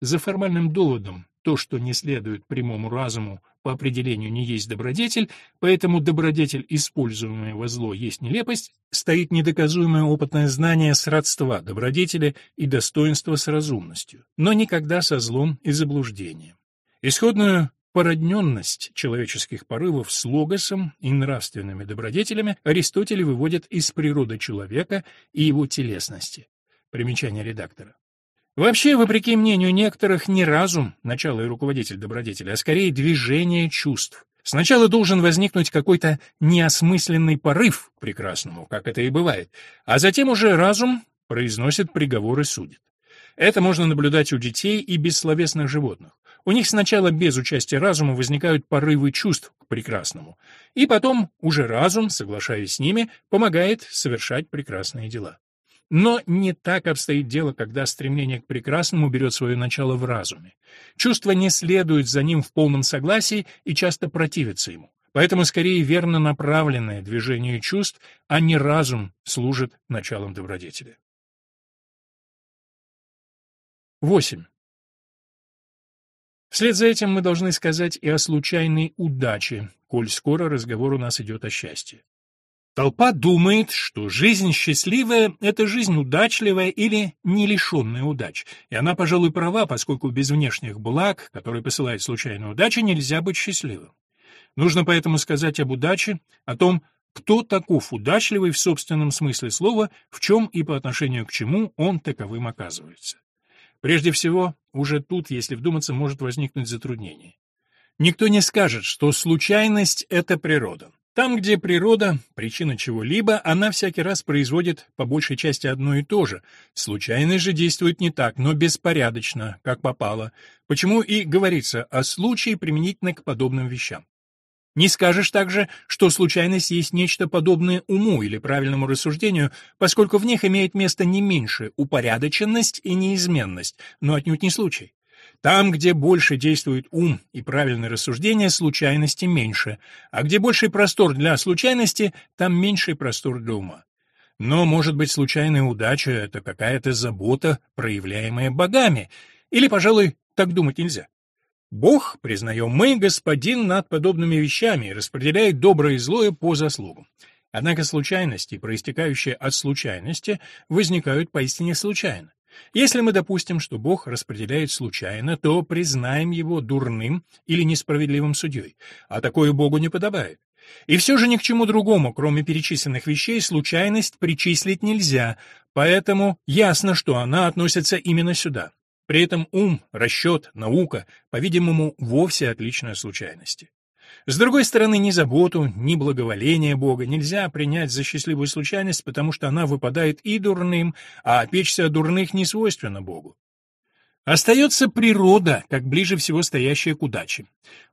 За формальным доводом то, что не следует прямому разуму, по определению не есть добродетель, поэтому добродетель, используемая во зло, есть нелепость, стоит недоказуемое опытное знание сродства добродетели и достоинства с разумностью, но никогда со злом и заблуждением. Исходную породненность человеческих порывов с логосом и нравственными добродетелями Аристотель выводит из природы человека и его телесности. Примечание редактора. Вообще, вопреки мнению некоторых, не разум — начало и руководитель добродетели, а скорее движение чувств. Сначала должен возникнуть какой-то неосмысленный порыв к прекрасному, как это и бывает, а затем уже разум произносит приговор и судит. Это можно наблюдать у детей и бессловесных животных. У них сначала без участия разума возникают порывы чувств к прекрасному, и потом уже разум, соглашаясь с ними, помогает совершать прекрасные дела. Но не так обстоит дело, когда стремление к прекрасному берет свое начало в разуме. Чувства не следуют за ним в полном согласии и часто противятся ему. Поэтому скорее верно направленное движение чувств, а не разум служит началом добродетели. 8. Вслед за этим мы должны сказать и о случайной удаче, коль скоро разговор у нас идет о счастье. Толпа думает, что жизнь счастливая — это жизнь удачливая или не лишенная удач, и она, пожалуй, права, поскольку без внешних благ, которые посылает случайная удача, нельзя быть счастливым. Нужно поэтому сказать об удаче, о том, кто таков удачливый в собственном смысле слова, в чем и по отношению к чему он таковым оказывается. Прежде всего, уже тут, если вдуматься, может возникнуть затруднение. Никто не скажет, что случайность — это природа. Там, где природа — причина чего-либо, она всякий раз производит по большей части одно и то же. Случайность же действует не так, но беспорядочно, как попало. Почему и говорится о случае применительно к подобным вещам. Не скажешь также, что случайность есть нечто подобное уму или правильному рассуждению, поскольку в них имеет место не меньше упорядоченность и неизменность, но отнюдь не случай. Там, где больше действует ум и правильное рассуждение, случайности меньше, а где больший простор для случайности, там меньший простор для ума. Но, может быть, случайная удача — это какая-то забота, проявляемая богами, или, пожалуй, так думать нельзя. Бог, признаем мы, господин над подобными вещами и распределяет доброе и злое по заслугам. Однако случайности, проистекающие от случайности, возникают поистине случайно. Если мы допустим, что Бог распределяет случайно, то признаем его дурным или несправедливым судьей, а такое Богу не подобает. И все же ни к чему другому, кроме перечисленных вещей, случайность причислить нельзя, поэтому ясно, что она относится именно сюда. При этом ум, расчет, наука, по-видимому, вовсе отличная случайности. С другой стороны, ни заботу, ни благоволение Бога нельзя принять за счастливую случайность, потому что она выпадает и дурным, а печься о дурных не свойственно Богу. Остается природа, как ближе всего стоящая к удаче.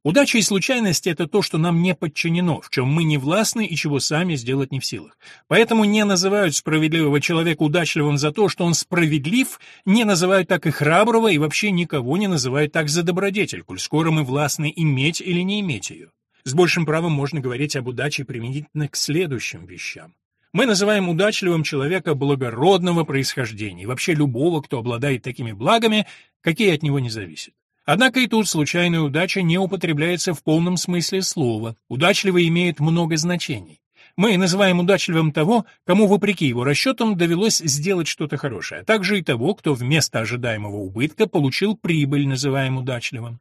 Удача и случайность — это то, что нам не подчинено, в чем мы не властны и чего сами сделать не в силах. Поэтому не называют справедливого человека удачливым за то, что он справедлив, не называют так и храброго, и вообще никого не называют так за добродетель, коль скоро мы властны иметь или не иметь ее. С большим правом можно говорить об удаче применительно к следующим вещам. Мы называем удачливым человека благородного происхождения, и вообще любого, кто обладает такими благами, какие от него не зависят. Однако и тут случайная удача не употребляется в полном смысле слова. Удачливый имеет много значений. Мы называем удачливым того, кому, вопреки его расчетам, довелось сделать что-то хорошее, а также и того, кто вместо ожидаемого убытка получил прибыль, называем удачливым.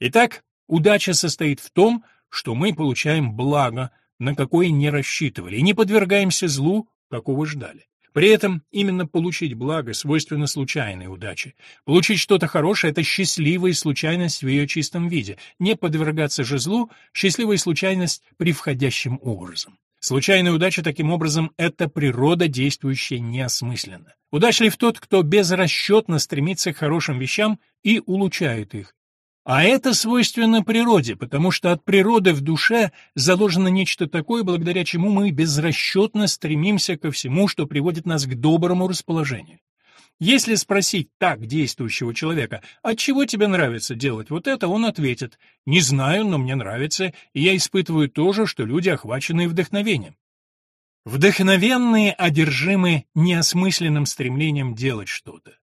Итак, удача состоит в том, что мы получаем благо, на какое не рассчитывали, и не подвергаемся злу, какого ждали. При этом именно получить благо свойственно случайной удаче. Получить что-то хорошее — это счастливая случайность в ее чистом виде. Не подвергаться же злу — счастливая случайность при входящем образом. Случайная удача, таким образом, это природа, действующая неосмысленно. Удачлив тот, кто безрасчетно стремится к хорошим вещам и улучшает их. А это свойственно природе, потому что от природы в душе заложено нечто такое, благодаря чему мы безрасчетно стремимся ко всему, что приводит нас к доброму расположению. Если спросить так действующего человека, от чего тебе нравится делать вот это, он ответит, не знаю, но мне нравится, и я испытываю то же, что люди, охваченные вдохновением. Вдохновенные одержимы неосмысленным стремлением делать что-то.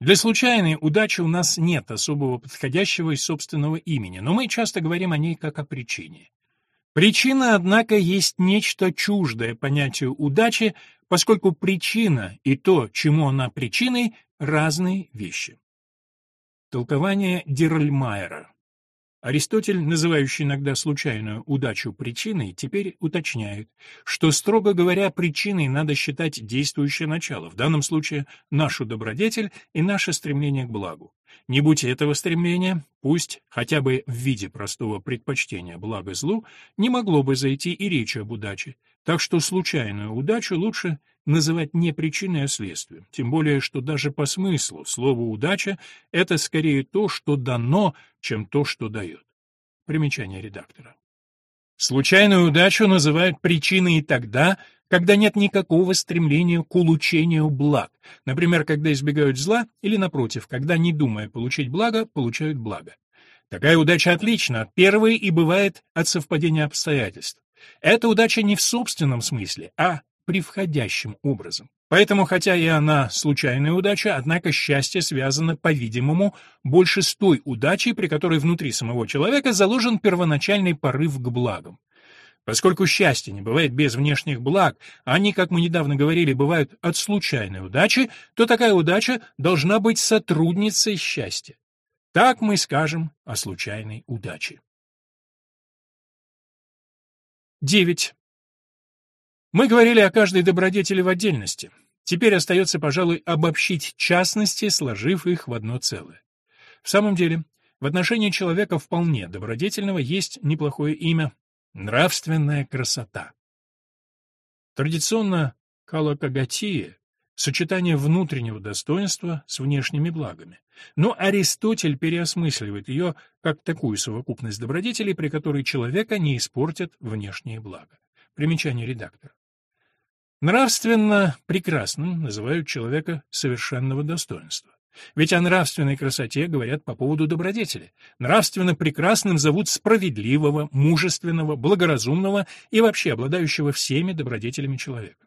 Для случайной удачи у нас нет особого подходящего и собственного имени, но мы часто говорим о ней как о причине. Причина, однако, есть нечто чуждое понятию удачи, поскольку причина и то, чему она причиной, разные вещи. Толкование Диральмайера Аристотель, называющий иногда случайную удачу причиной, теперь уточняет, что, строго говоря, причиной надо считать действующее начало, в данном случае нашу добродетель и наше стремление к благу. Не будь этого стремления, пусть хотя бы в виде простого предпочтения блага злу, не могло бы зайти и речи об удаче, так что случайную удачу лучше называть не причиной, а следствием, тем более, что даже по смыслу слово «удача» — это скорее то, что дано, чем то, что дает. Примечание редактора. Случайную удачу называют причиной и тогда, когда нет никакого стремления к улучшению благ, например, когда избегают зла или, напротив, когда, не думая получить благо, получают благо. Такая удача отлична от первой и бывает от совпадения обстоятельств. Эта удача не в собственном смысле, а превходящим образом. Поэтому, хотя и она случайная удача, однако счастье связано, по-видимому, больше с той удачей, при которой внутри самого человека заложен первоначальный порыв к благам. Поскольку счастье не бывает без внешних благ, а они, как мы недавно говорили, бывают от случайной удачи, то такая удача должна быть сотрудницей счастья. Так мы скажем о случайной удаче. 9. Мы говорили о каждой добродетели в отдельности. Теперь остается, пожалуй, обобщить частности, сложив их в одно целое. В самом деле, в отношении человека вполне добродетельного есть неплохое имя — нравственная красота. Традиционно калакагатия — сочетание внутреннего достоинства с внешними благами. Но Аристотель переосмысливает ее как такую совокупность добродетелей, при которой человека не испортят внешние блага. Примечание редактора. Нравственно прекрасным называют человека совершенного достоинства. Ведь о нравственной красоте говорят по поводу добродетели. Нравственно прекрасным зовут справедливого, мужественного, благоразумного и вообще обладающего всеми добродетелями человека.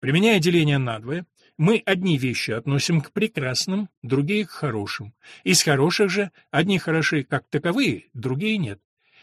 Применяя деление надвое, мы одни вещи относим к прекрасным, другие — к хорошим. Из хороших же одни хороши как таковые, другие нет.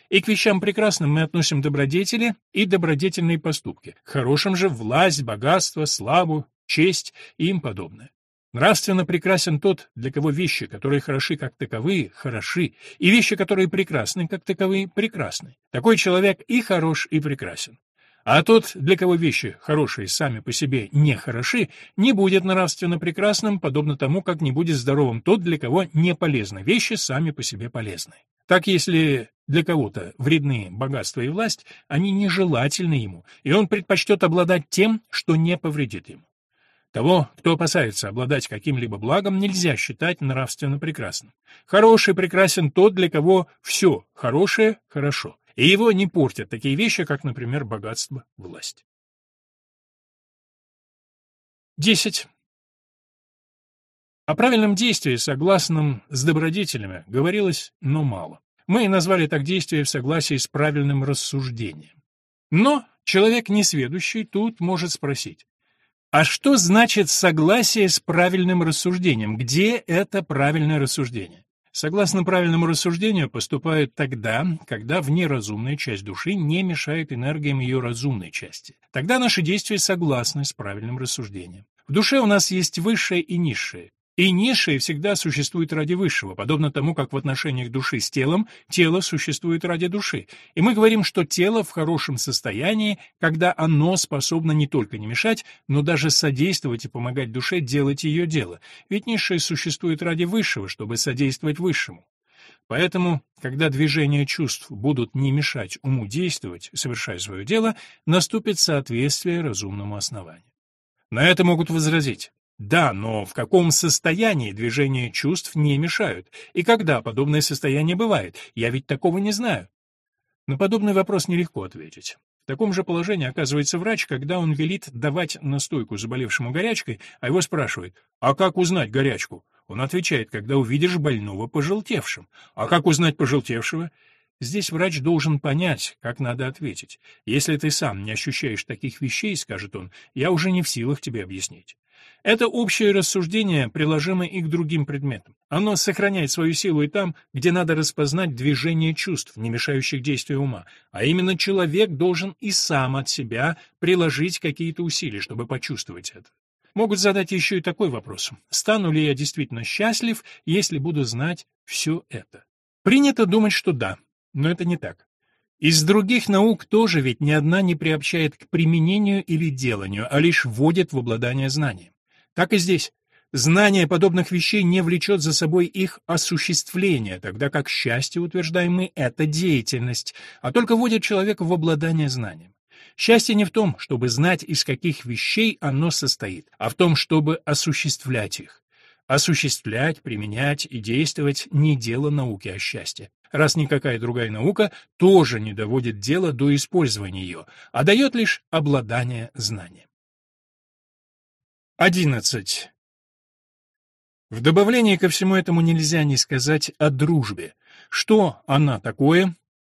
И к вещам прекрасным мы относим добродетели и добродетельные поступки, к хорошим же власть, богатство, славу, честь и им подобное. Нравственно прекрасен тот, для кого вещи, которые хороши как таковые, хороши, и вещи, которые прекрасны как таковые, прекрасны. Такой человек и хорош, и прекрасен. А тот, для кого вещи хорошие сами по себе не хороши, не будет нравственно прекрасным, подобно тому, как не будет здоровым тот, для кого не полезны вещи сами по себе полезны. Так, если для кого-то вредны богатство и власть, они нежелательны ему, и он предпочтет обладать тем, что не повредит ему. Того, кто опасается обладать каким-либо благом, нельзя считать нравственно прекрасным. Хороший прекрасен тот, для кого все хорошее хорошо, и его не портят такие вещи, как, например, богатство, власть. 10. О правильном действии, согласном с добродетелями, говорилось, но мало. Мы назвали так действие в согласии с правильным рассуждением. Но человек несведущий тут может спросить, а что значит согласие с правильным рассуждением? Где это правильное рассуждение? Согласно правильному рассуждению, поступают тогда, когда внеразумная часть души не мешает энергиям ее разумной части. Тогда наши действия согласны с правильным рассуждением. В душе у нас есть высшее и низшее. И низшее всегда существует ради высшего, подобно тому, как в отношениях души с телом тело существует ради души. И мы говорим, что тело в хорошем состоянии, когда оно способно не только не мешать, но даже содействовать и помогать душе делать ее дело. Ведь низшее существует ради высшего, чтобы содействовать высшему. Поэтому, когда движения чувств будут не мешать уму действовать, совершая свое дело, наступит соответствие разумному основанию. На это могут возразить. Да, но в каком состоянии движения чувств не мешают? И когда подобное состояние бывает? Я ведь такого не знаю. На подобный вопрос нелегко ответить. В таком же положении оказывается врач, когда он велит давать настойку заболевшему горячкой, а его спрашивает, а как узнать горячку? Он отвечает, когда увидишь больного пожелтевшим. А как узнать пожелтевшего? Здесь врач должен понять, как надо ответить. Если ты сам не ощущаешь таких вещей, скажет он, я уже не в силах тебе объяснить. Это общее рассуждение приложимо и к другим предметам. Оно сохраняет свою силу и там, где надо распознать движение чувств, не мешающих действию ума. А именно человек должен и сам от себя приложить какие-то усилия, чтобы почувствовать это. Могут задать еще и такой вопрос. Стану ли я действительно счастлив, если буду знать все это? Принято думать, что да, но это не так. Из других наук тоже ведь ни одна не приобщает к применению или деланию, а лишь вводит в обладание знанием. Так и здесь. Знание подобных вещей не влечет за собой их осуществление, тогда как счастье, утверждаем мы, это деятельность, а только вводит человека в обладание знанием. Счастье не в том, чтобы знать, из каких вещей оно состоит, а в том, чтобы осуществлять их. Осуществлять, применять и действовать не дело науки о счастье, раз никакая другая наука тоже не доводит дело до использования ее, а дает лишь обладание знанием. 11. В добавлении ко всему этому нельзя не сказать о дружбе. Что она такое,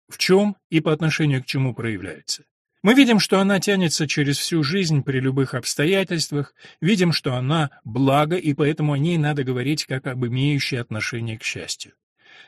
в чем и по отношению к чему проявляется. Мы видим, что она тянется через всю жизнь при любых обстоятельствах, видим, что она благо, и поэтому о ней надо говорить как об имеющей отношение к счастью.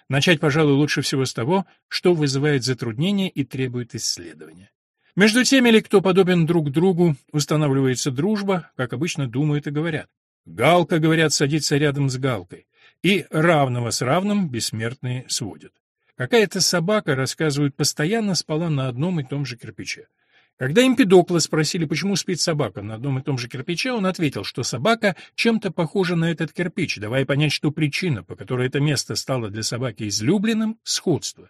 Начать, пожалуй, лучше всего с того, что вызывает затруднения и требует исследования. Между теми ли, кто подобен друг другу, устанавливается дружба, как обычно думают и говорят. Галка, говорят, садится рядом с галкой, и равного с равным бессмертные сводят. Какая-то собака, рассказывают, постоянно спала на одном и том же кирпиче. Когда Эмпидокла спросили, почему спит собака на одном и том же кирпиче, он ответил, что собака чем-то похожа на этот кирпич, давая понять, что причина, по которой это место стало для собаки излюбленным — сходство.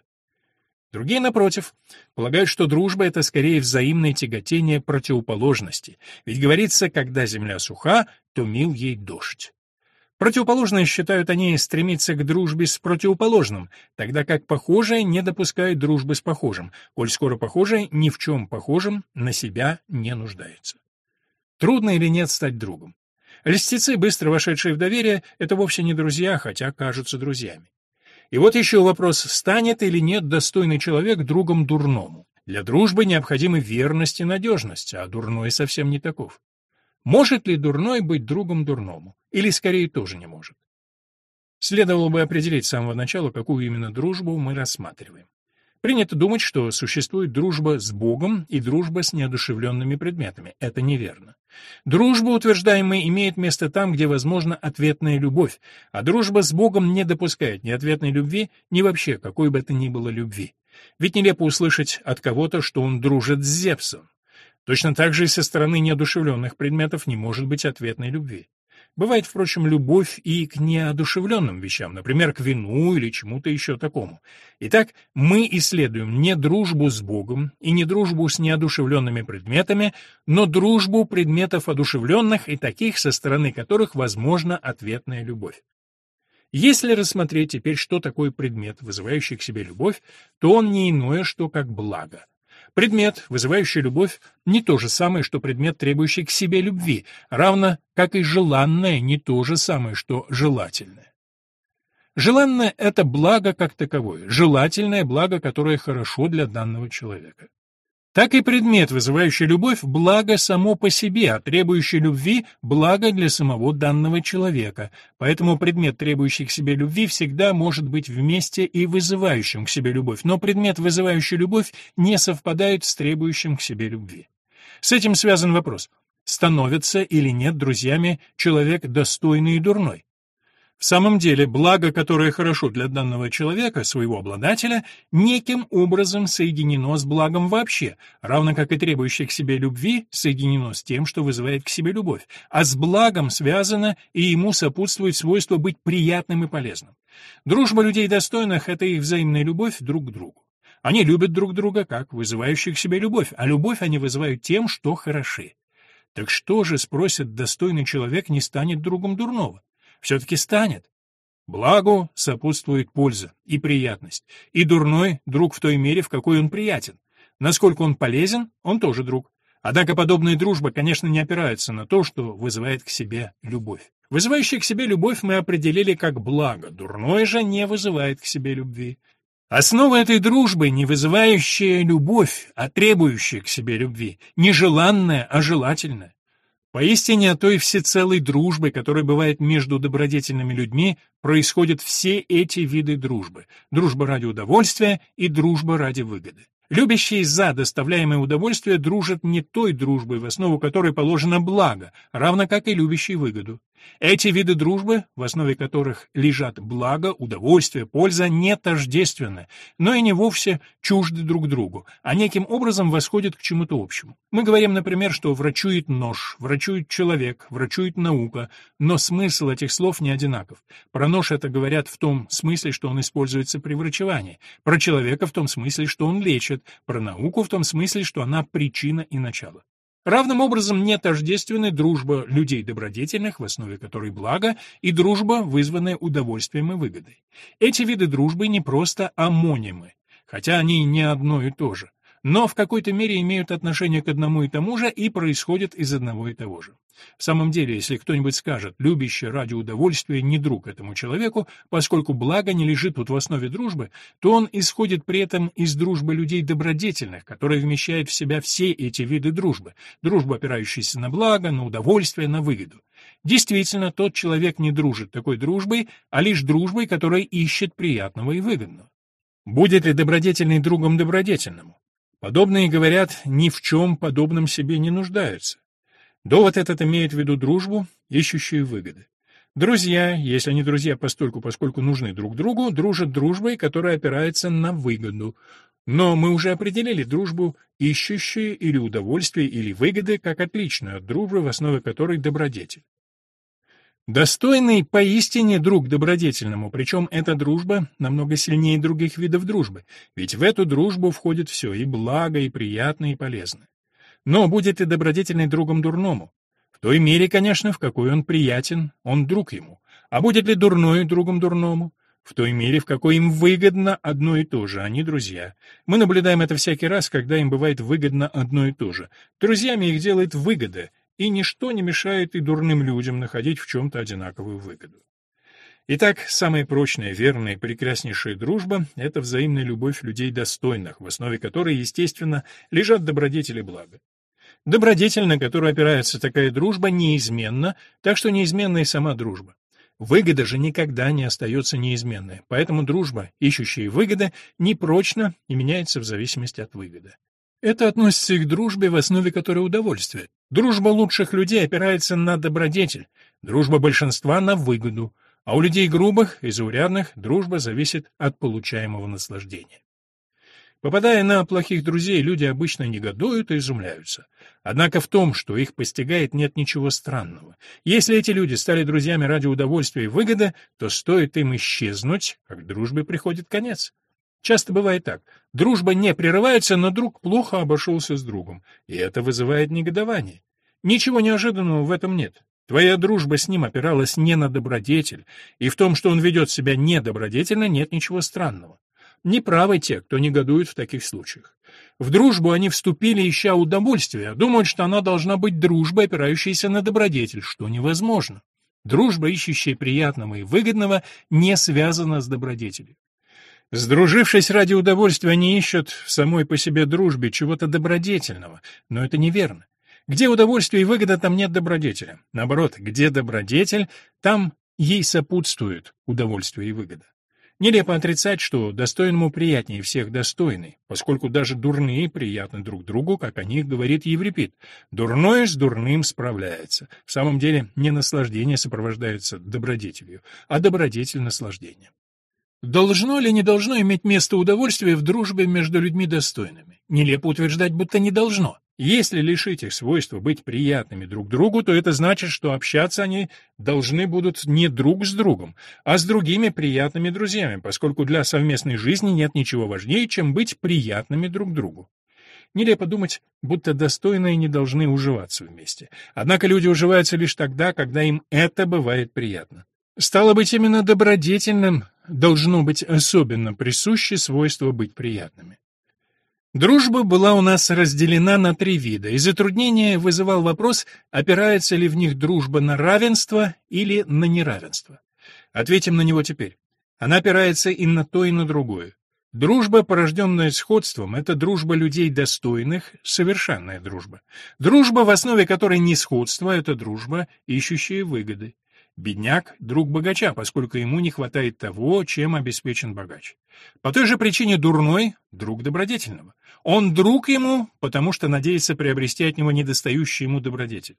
Другие, напротив, полагают, что дружба — это скорее взаимное тяготение противоположности, ведь говорится, когда земля суха, то мил ей дождь. Противоположные считают они стремиться к дружбе с противоположным, тогда как похожие не допускают дружбы с похожим, коль скоро похожие ни в чем похожим на себя не нуждается. Трудно или нет стать другом? Льстецы, быстро вошедшие в доверие, это вовсе не друзья, хотя кажутся друзьями. И вот еще вопрос, станет или нет достойный человек другом дурному. Для дружбы необходимы верность и надежность, а дурной совсем не таков. Может ли дурной быть другом дурному? Или скорее тоже не может? Следовало бы определить с самого начала, какую именно дружбу мы рассматриваем. Принято думать, что существует дружба с Богом и дружба с неодушевленными предметами. Это неверно. Дружба, утверждаемая, имеет место там, где возможна ответная любовь, а дружба с Богом не допускает ни ответной любви, ни вообще какой бы то ни было любви. Ведь нелепо услышать от кого-то, что он дружит с Зевсом. Точно так же и со стороны неодушевленных предметов не может быть ответной любви. Бывает, впрочем, любовь и к неодушевленным вещам, например, к вину или чему-то еще такому. Итак, мы исследуем не дружбу с Богом и не дружбу с неодушевленными предметами, но дружбу предметов одушевленных и таких, со стороны которых возможна ответная любовь. Если рассмотреть теперь, что такое предмет, вызывающий к себе любовь, то он не иное, что как благо. Предмет, вызывающий любовь, не то же самое, что предмет, требующий к себе любви, равно как и желанное не то же самое, что желательное. Желанное — это благо как таковое, желательное благо, которое хорошо для данного человека так и предмет, вызывающий любовь, благо само по себе, а требующий любви – благо для самого данного человека. Поэтому предмет, требующий к себе любви, всегда может быть вместе и вызывающим к себе любовь, но предмет, вызывающий любовь, не совпадает с требующим к себе любви. С этим связан вопрос, становятся или нет друзьями человек достойный и дурной. В самом деле, благо, которое хорошо для данного человека, своего обладателя, неким образом соединено с благом вообще, равно как и требующее к себе любви соединено с тем, что вызывает к себе любовь, а с благом связано и ему сопутствует свойство быть приятным и полезным. Дружба людей достойных — это их взаимная любовь друг к другу. Они любят друг друга как вызывающих к себе любовь, а любовь они вызывают тем, что хороши. Так что же, спросит достойный человек, не станет другом дурного? Все-таки станет. Благу сопутствует польза и приятность, и дурной — друг в той мере, в какой он приятен. Насколько он полезен, он тоже друг. Однако подобная дружба, конечно, не опирается на то, что вызывает к себе любовь. Вызывающая к себе любовь мы определили как благо, дурное же не вызывает к себе любви. Основа этой дружбы не вызывающая любовь, а требующая к себе любви, нежеланная, а желательная. Поистине от той всецелой дружбы, которая бывает между добродетельными людьми, происходят все эти виды дружбы. Дружба ради удовольствия и дружба ради выгоды. Любящие за доставляемое удовольствие дружат не той дружбой, в основу которой положено благо, равно как и любящие выгоду. Эти виды дружбы, в основе которых лежат благо, удовольствие, польза, не тождественны, но и не вовсе чужды друг другу, а неким образом восходят к чему-то общему. Мы говорим, например, что врачует нож, врачует человек, врачует наука, но смысл этих слов не одинаков. Про нож это говорят в том смысле, что он используется при врачевании, про человека в том смысле, что он лечит, про науку в том смысле, что она причина и начало. Равным образом не тождественны дружба людей добродетельных, в основе которой благо, и дружба, вызванная удовольствием и выгодой. Эти виды дружбы не просто амонимы, хотя они не одно и то же но в какой-то мере имеют отношение к одному и тому же и происходят из одного и того же. В самом деле, если кто-нибудь скажет, любящий ради удовольствия не друг этому человеку, поскольку благо не лежит тут в основе дружбы, то он исходит при этом из дружбы людей добродетельных, которая вмещает в себя все эти виды дружбы, дружбу, опирающуюся на благо, на удовольствие, на выгоду. Действительно, тот человек не дружит такой дружбой, а лишь дружбой, которая ищет приятного и выгодного. Будет ли добродетельный другом добродетельному? Подобные, говорят, ни в чем подобном себе не нуждаются. Довод этот имеет в виду дружбу, ищущую выгоды. Друзья, если они друзья постольку, поскольку нужны друг другу, дружат дружбой, которая опирается на выгоду. Но мы уже определили дружбу, ищущую или удовольствие, или выгоды, как отличную от дружбы, в основе которой добродетель. Достойный поистине друг добродетельному, причем эта дружба намного сильнее других видов дружбы, ведь в эту дружбу входит все, и благо, и приятное, и полезное. Но будет и добродетельный другом дурному. В той мере, конечно, в какой он приятен, он друг ему. А будет ли дурной другом дурному? В той мере, в какой им выгодно одно и то же, они друзья. Мы наблюдаем это всякий раз, когда им бывает выгодно одно и то же. Друзьями их делает выгода, и ничто не мешает и дурным людям находить в чем-то одинаковую выгоду. Итак, самая прочная, верная и прекраснейшая дружба — это взаимная любовь людей достойных, в основе которой, естественно, лежат добродетели блага. Добродетель, на которую опирается такая дружба, неизменна, так что неизменна и сама дружба. Выгода же никогда не остается неизменной, поэтому дружба, ищущая выгоды, непрочна и меняется в зависимости от выгоды. Это относится и к дружбе, в основе которой удовольствие. Дружба лучших людей опирается на добродетель, дружба большинства — на выгоду, а у людей грубых и заурядных дружба зависит от получаемого наслаждения. Попадая на плохих друзей, люди обычно негодуют и изумляются. Однако в том, что их постигает, нет ничего странного. Если эти люди стали друзьями ради удовольствия и выгоды, то стоит им исчезнуть, как дружбе приходит конец. Часто бывает так. Дружба не прерывается, но друг плохо обошелся с другом, и это вызывает негодование. Ничего неожиданного в этом нет. Твоя дружба с ним опиралась не на добродетель, и в том, что он ведет себя недобродетельно, нет ничего странного. Неправы те, кто негодует в таких случаях. В дружбу они вступили, ища удовольствия, думают, что она должна быть дружбой, опирающейся на добродетель, что невозможно. Дружба, ищущая приятного и выгодного, не связана с добродетелью. Сдружившись ради удовольствия, они ищут в самой по себе дружбе чего-то добродетельного, но это неверно. Где удовольствие и выгода, там нет добродетеля. Наоборот, где добродетель, там ей сопутствует удовольствие и выгода. Нелепо отрицать, что достойному приятнее всех достойный, поскольку даже дурные приятны друг другу, как о них говорит Еврипид. Дурное с дурным справляется. В самом деле не наслаждение сопровождается добродетелью, а добродетель наслаждением. Должно ли не должно иметь место удовольствие в дружбе между людьми достойными? Нелепо утверждать, будто не должно. Если лишить их свойства быть приятными друг другу, то это значит, что общаться они должны будут не друг с другом, а с другими приятными друзьями, поскольку для совместной жизни нет ничего важнее, чем быть приятными друг другу. Нелепо думать, будто достойные не должны уживаться вместе. Однако люди уживаются лишь тогда, когда им это бывает приятно. Стало быть, именно добродетельным должно быть особенно присуще свойство быть приятными. Дружба была у нас разделена на три вида, и затруднение вызывал вопрос, опирается ли в них дружба на равенство или на неравенство. Ответим на него теперь. Она опирается и на то, и на другое. Дружба, порожденная сходством, это дружба людей достойных, совершенная дружба. Дружба, в основе которой не сходство, это дружба, ищущая выгоды. Бедняк — друг богача, поскольку ему не хватает того, чем обеспечен богач. По той же причине дурной — друг добродетельного. Он друг ему, потому что надеется приобрести от него недостающий ему добродетель.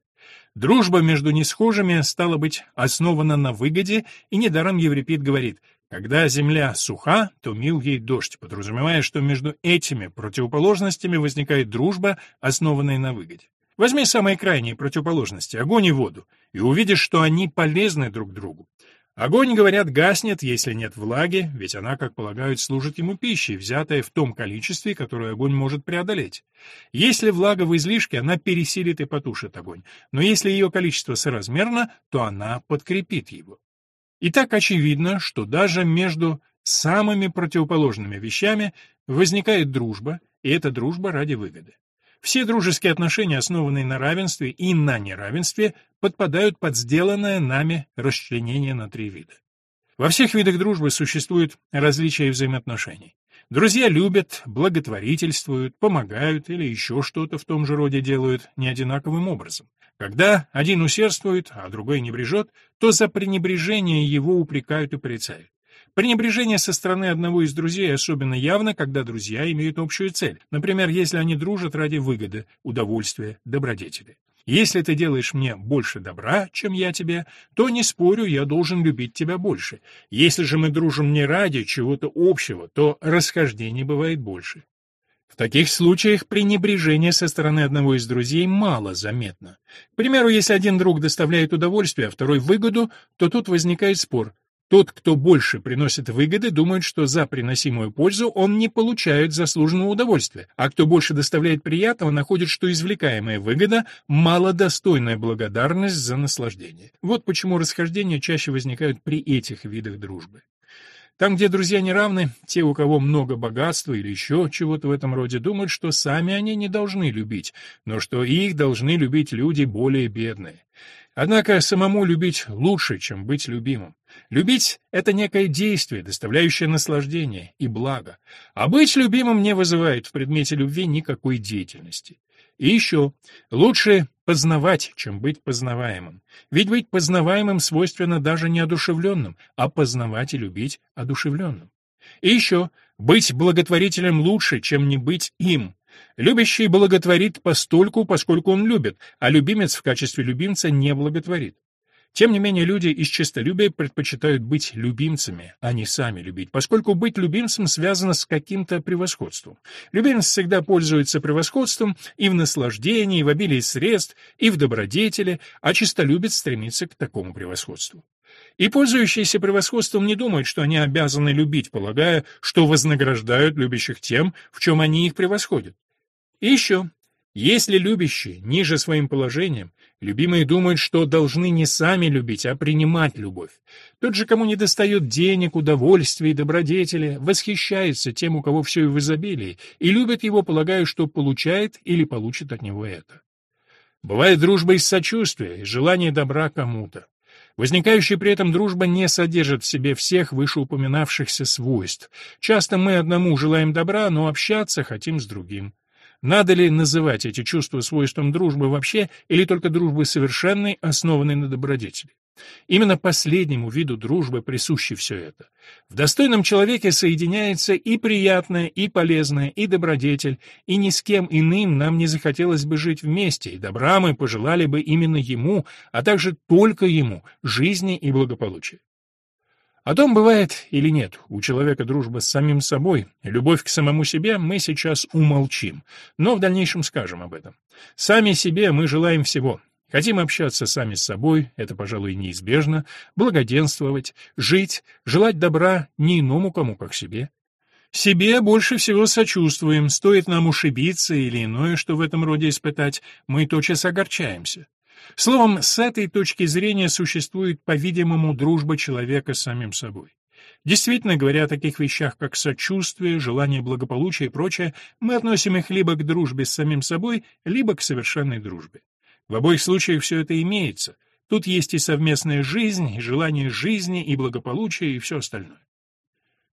Дружба между несхожими стала быть основана на выгоде, и недаром Еврипид говорит «Когда земля суха, то мил ей дождь», подразумевая, что между этими противоположностями возникает дружба, основанная на выгоде. Возьми самые крайние противоположности — огонь и воду, и увидишь, что они полезны друг другу. Огонь, говорят, гаснет, если нет влаги, ведь она, как полагают, служит ему пищей, взятая в том количестве, которое огонь может преодолеть. Если влага в излишке, она пересилит и потушит огонь, но если ее количество соразмерно, то она подкрепит его. И так очевидно, что даже между самыми противоположными вещами возникает дружба, и эта дружба ради выгоды. Все дружеские отношения, основанные на равенстве и на неравенстве, подпадают под сделанное нами расчленение на три вида. Во всех видах дружбы существует различия взаимоотношений. Друзья любят, благотворительствуют, помогают или еще что-то в том же роде делают не одинаковым образом. Когда один усердствует, а другой не брежет, то за пренебрежение его упрекают и порицают. Пренебрежение со стороны одного из друзей особенно явно, когда друзья имеют общую цель. Например, если они дружат ради выгоды, удовольствия, добродетели. Если ты делаешь мне больше добра, чем я тебе, то, не спорю, я должен любить тебя больше. Если же мы дружим не ради чего-то общего, то расхождений бывает больше. В таких случаях пренебрежение со стороны одного из друзей мало заметно. К примеру, если один друг доставляет удовольствие, а второй выгоду, то тут возникает спор, тот, кто больше приносит выгоды, думает, что за приносимую пользу он не получает заслуженного удовольствия, а кто больше доставляет приятного, находит, что извлекаемая выгода – малодостойная благодарность за наслаждение. Вот почему расхождения чаще возникают при этих видах дружбы. Там, где друзья не равны, те, у кого много богатства или еще чего-то в этом роде, думают, что сами они не должны любить, но что их должны любить люди более бедные. Однако самому любить лучше, чем быть любимым. Любить — это некое действие, доставляющее наслаждение и благо, а быть любимым не вызывает в предмете любви никакой деятельности. И еще, лучше познавать, чем быть познаваемым. Ведь быть познаваемым свойственно даже не одушевленным, а познавать и любить одушевленным. И еще, быть благотворителем лучше, чем не быть им. Любящий благотворит постольку, поскольку он любит, а любимец в качестве любимца не благотворит. Тем не менее, люди из честолюбия предпочитают быть любимцами, а не сами любить, поскольку быть любимцем связано с каким-то превосходством. Любимец всегда пользуется превосходством и в наслаждении, и в обилии средств, и в добродетели, а честолюбец стремится к такому превосходству. И пользующиеся превосходством не думают, что они обязаны любить, полагая, что вознаграждают любящих тем, в чем они их превосходят. И еще, если любящие ниже своим положением, любимые думают, что должны не сами любить, а принимать любовь. Тот же, кому не достает денег, удовольствия и добродетели, восхищается тем, у кого все в изобилии, и любит его, полагая, что получает или получит от него это. Бывает дружба из сочувствия, из желания добра кому-то. Возникающая при этом дружба не содержит в себе всех вышеупоминавшихся свойств. Часто мы одному желаем добра, но общаться хотим с другим. Надо ли называть эти чувства свойством дружбы вообще или только дружбы совершенной, основанной на добродетели? Именно последнему виду дружбы присуще все это. В достойном человеке соединяется и приятное, и полезное, и добродетель, и ни с кем иным нам не захотелось бы жить вместе, и добра мы пожелали бы именно ему, а также только ему, жизни и благополучия. О том, бывает или нет у человека дружба с самим собой, любовь к самому себе, мы сейчас умолчим, но в дальнейшем скажем об этом. Сами себе мы желаем всего. Хотим общаться сами с собой, это, пожалуй, неизбежно, благоденствовать, жить, желать добра не иному кому, как себе. Себе больше всего сочувствуем, стоит нам ушибиться или иное, что в этом роде испытать, мы тотчас огорчаемся. Словом, с этой точки зрения существует, по-видимому, дружба человека с самим собой. Действительно, говоря о таких вещах, как сочувствие, желание благополучия и прочее, мы относим их либо к дружбе с самим собой, либо к совершенной дружбе. В обоих случаях все это имеется. Тут есть и совместная жизнь, и желание жизни, и благополучия, и все остальное.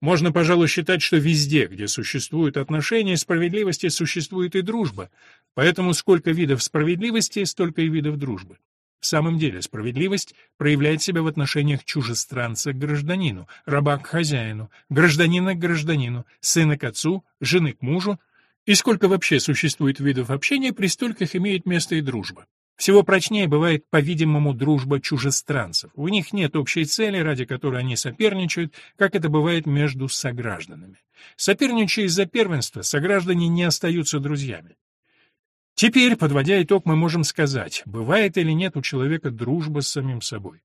Можно, пожалуй, считать, что везде, где существуют отношения справедливости, существует и дружба. Поэтому сколько видов справедливости, столько и видов дружбы. В самом деле, справедливость проявляет себя в отношениях чужестранца к гражданину, раба к хозяину, гражданина к гражданину, сына к отцу, жены к мужу. И сколько вообще существует видов общения, при стольких имеет место и дружба. Всего прочнее бывает, по-видимому, дружба чужестранцев. У них нет общей цели, ради которой они соперничают, как это бывает между согражданами. Соперничая из-за первенства, сограждане не остаются друзьями. Теперь, подводя итог, мы можем сказать, бывает или нет у человека дружба с самим собой.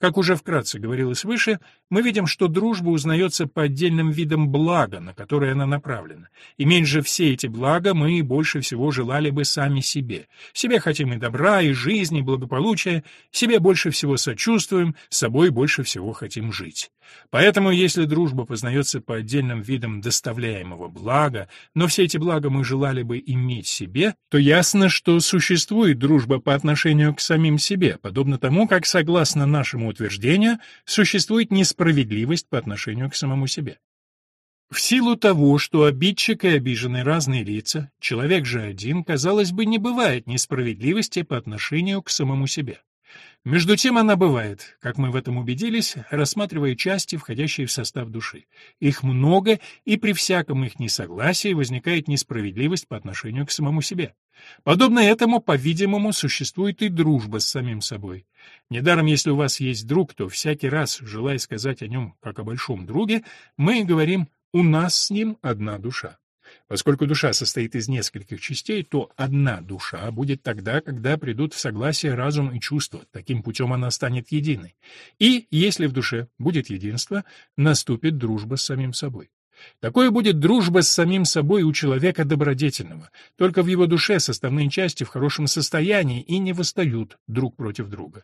Как уже вкратце говорилось выше, мы видим, что дружба узнается по отдельным видам блага, на которые она направлена. Иметь же все эти блага мы больше всего желали бы сами себе. Себе хотим и добра, и жизни, и благополучия, себе больше всего сочувствуем, с собой больше всего хотим жить. Поэтому, если дружба познается по отдельным видам доставляемого блага, но все эти блага мы желали бы иметь себе, то ясно, что существует дружба по отношению к самим себе, подобно тому, как, согласно нашему утверждению, существует несправедливость по отношению к самому себе. В силу того, что обидчик и обиженный разные лица, человек же один, казалось бы, не бывает несправедливости по отношению к самому себе. Между тем она бывает, как мы в этом убедились, рассматривая части, входящие в состав души. Их много, и при всяком их несогласии возникает несправедливость по отношению к самому себе. Подобно этому, по-видимому, существует и дружба с самим собой. Недаром, если у вас есть друг, то всякий раз, желая сказать о нем как о большом друге, мы говорим «у нас с ним одна душа». Поскольку душа состоит из нескольких частей, то одна душа будет тогда, когда придут в согласие разум и чувства. Таким путем она станет единой. И, если в душе будет единство, наступит дружба с самим собой. Такое будет дружба с самим собой у человека добродетельного. Только в его душе составные части в хорошем состоянии и не восстают друг против друга.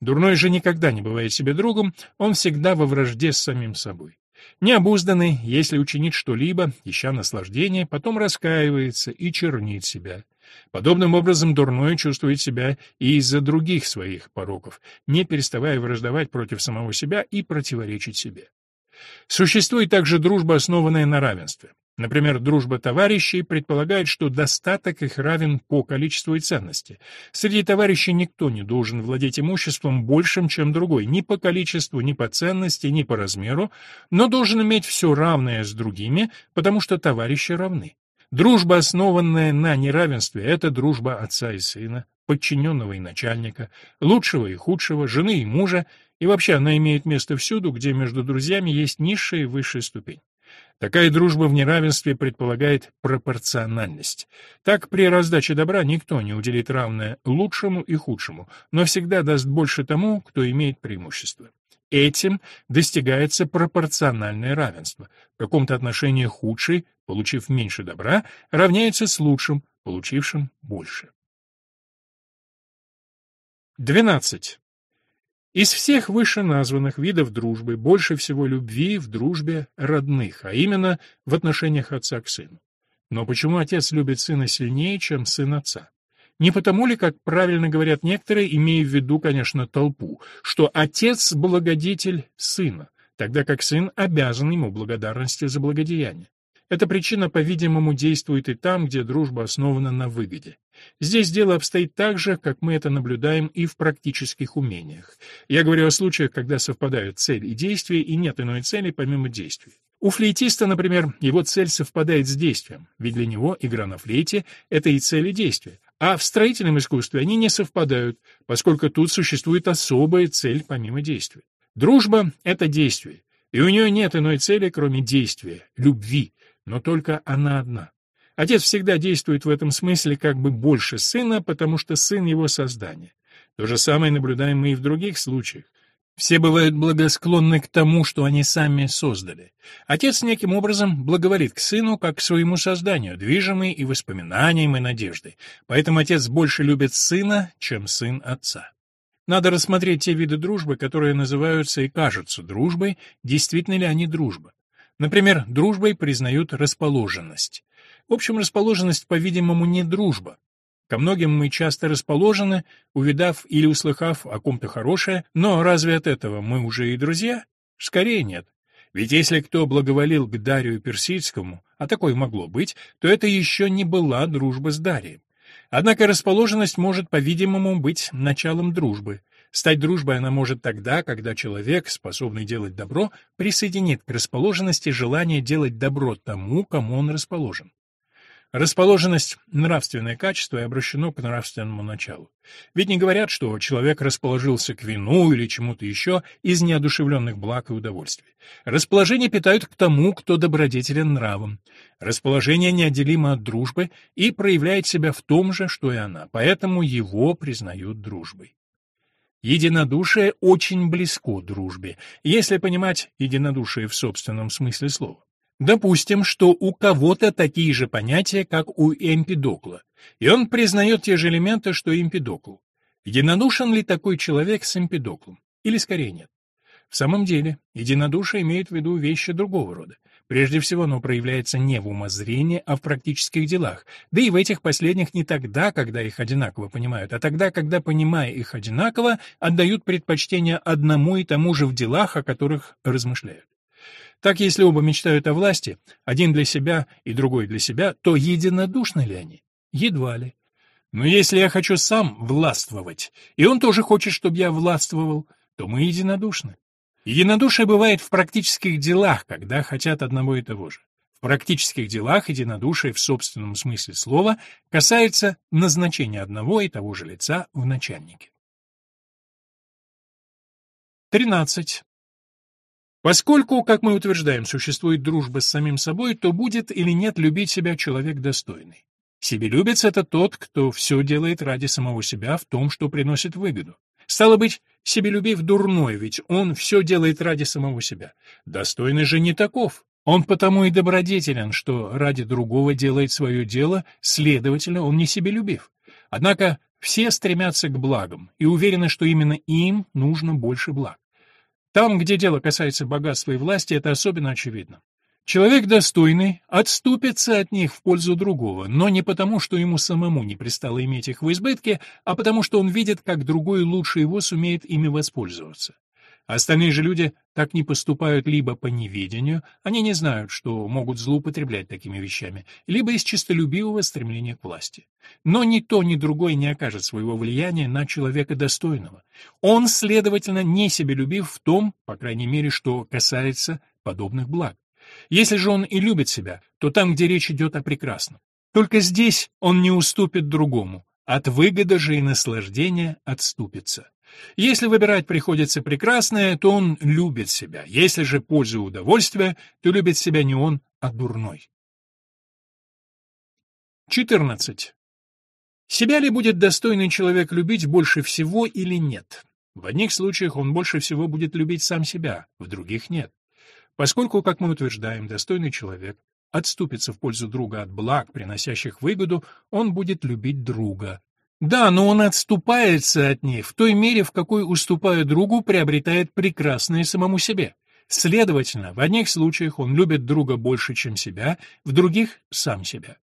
Дурной же никогда не бывает себе другом, он всегда во вражде с самим собой. Необузданный, если учинит что-либо, ища наслаждение, потом раскаивается и чернит себя. Подобным образом дурной чувствует себя и из-за других своих пороков, не переставая враждовать против самого себя и противоречить себе. Существует также дружба, основанная на равенстве. Например, дружба товарищей предполагает, что достаток их равен по количеству и ценности. Среди товарищей никто не должен владеть имуществом большим, чем другой, ни по количеству, ни по ценности, ни по размеру, но должен иметь все равное с другими, потому что товарищи равны. Дружба, основанная на неравенстве, это дружба отца и сына, подчиненного и начальника, лучшего и худшего, жены и мужа, и вообще она имеет место всюду, где между друзьями есть низшая и высшая ступень. Такая дружба в неравенстве предполагает пропорциональность. Так при раздаче добра никто не уделит равное лучшему и худшему, но всегда даст больше тому, кто имеет преимущество. Этим достигается пропорциональное равенство. В каком-то отношении худший, получив меньше добра, равняется с лучшим, получившим больше. 12. Из всех вышеназванных видов дружбы больше всего любви в дружбе родных, а именно в отношениях отца к сыну. Но почему отец любит сына сильнее, чем сын отца? Не потому ли, как правильно говорят некоторые, имея в виду, конечно, толпу, что отец – благодетель сына, тогда как сын обязан ему благодарностью за благодеяние? Эта причина, по-видимому, действует и там, где дружба основана на выгоде. Здесь дело обстоит так же, как мы это наблюдаем и в практических умениях. Я говорю о случаях, когда совпадают цель и действие, и нет иной цели помимо действия. У флейтиста, например, его цель совпадает с действием, ведь для него игра на флейте — это и цель, и действие. А в строительном искусстве они не совпадают, поскольку тут существует особая цель помимо действия. Дружба — это действие, и у нее нет иной цели, кроме действия, любви, но только она одна. Отец всегда действует в этом смысле как бы больше сына, потому что сын его создание. То же самое наблюдаем мы и в других случаях. Все бывают благосклонны к тому, что они сами создали. Отец неким образом благоволит к сыну, как к своему созданию, движимый и воспоминанием, и надеждой. Поэтому отец больше любит сына, чем сын отца. Надо рассмотреть те виды дружбы, которые называются и кажутся дружбой, действительно ли они дружба. Например, дружбой признают расположенность. В общем, расположенность, по-видимому, не дружба. Ко многим мы часто расположены, увидав или услыхав о ком-то хорошее, но разве от этого мы уже и друзья? Скорее нет. Ведь если кто благоволил к Дарию Персидскому, а такое могло быть, то это еще не была дружба с Дарием. Однако расположенность может, по-видимому, быть началом дружбы. Стать дружбой она может тогда, когда человек, способный делать добро, присоединит к расположенности желание делать добро тому, кому он расположен. Расположенность — нравственное качество и обращено к нравственному началу. Ведь не говорят, что человек расположился к вину или чему-то еще из неодушевленных благ и удовольствий. Расположение питают к тому, кто добродетелен нравом. Расположение неотделимо от дружбы и проявляет себя в том же, что и она, поэтому его признают дружбой. Единодушие очень близко дружбе, если понимать единодушие в собственном смысле слова. Допустим, что у кого-то такие же понятия, как у Эмпидокла, и он признает те же элементы, что и Эмпидокл. Единодушен ли такой человек с Эмпидоклом? Или скорее нет? В самом деле, единодушие имеет в виду вещи другого рода. Прежде всего, оно проявляется не в умозрении, а в практических делах, да и в этих последних не тогда, когда их одинаково понимают, а тогда, когда, понимая их одинаково, отдают предпочтение одному и тому же в делах, о которых размышляют. Так, если оба мечтают о власти, один для себя и другой для себя, то единодушны ли они? Едва ли. Но если я хочу сам властвовать, и он тоже хочет, чтобы я властвовал, то мы единодушны. Единодушие бывает в практических делах, когда хотят одного и того же. В практических делах единодушие в собственном смысле слова касается назначения одного и того же лица в начальнике. 13. Поскольку, как мы утверждаем, существует дружба с самим собой, то будет или нет любить себя человек достойный. Себелюбец — это тот, кто все делает ради самого себя в том, что приносит выгоду. Стало быть, себелюбив дурной, ведь он все делает ради самого себя. Достойный же не таков. Он потому и добродетелен, что ради другого делает свое дело, следовательно, он не себелюбив. Однако все стремятся к благам и уверены, что именно им нужно больше благ. Там, где дело касается богатства и власти, это особенно очевидно. Человек достойный отступится от них в пользу другого, но не потому, что ему самому не пристало иметь их в избытке, а потому, что он видит, как другой лучше его сумеет ими воспользоваться. Остальные же люди так не поступают либо по неведению, они не знают, что могут злоупотреблять такими вещами, либо из честолюбивого стремления к власти. Но ни то, ни другое не окажет своего влияния на человека достойного. Он, следовательно, не себелюбив в том, по крайней мере, что касается подобных благ. Если же он и любит себя, то там, где речь идет о прекрасном. Только здесь он не уступит другому, от выгоды же и наслаждения отступится. Если выбирать приходится прекрасное, то он любит себя. Если же пользу удовольствие, то любит себя не он, а дурной. 14. Себя ли будет достойный человек любить больше всего или нет? В одних случаях он больше всего будет любить сам себя, в других нет. Поскольку, как мы утверждаем, достойный человек отступится в пользу друга от благ, приносящих выгоду, он будет любить друга, да, но он отступается от них в той мере, в какой, уступая другу, приобретает прекрасное самому себе. Следовательно, в одних случаях он любит друга больше, чем себя, в других — сам себя.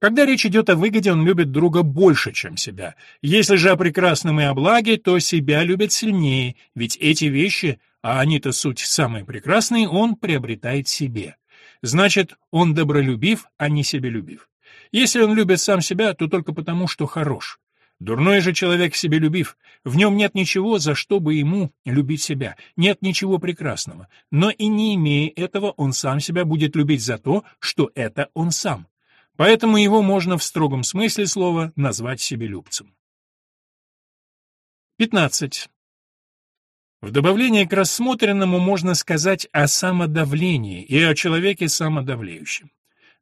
Когда речь идет о выгоде, он любит друга больше, чем себя. Если же о прекрасном и о благе, то себя любит сильнее, ведь эти вещи, а они-то суть самые прекрасные, он приобретает себе. Значит, он добролюбив, а не себелюбив. Если он любит сам себя, то только потому, что хорош. Дурной же человек себе любив, в нем нет ничего, за что бы ему любить себя, нет ничего прекрасного, но и не имея этого, он сам себя будет любить за то, что это он сам. Поэтому его можно в строгом смысле слова назвать себелюбцем. 15. В добавление к рассмотренному можно сказать о самодавлении и о человеке самодавлеющем.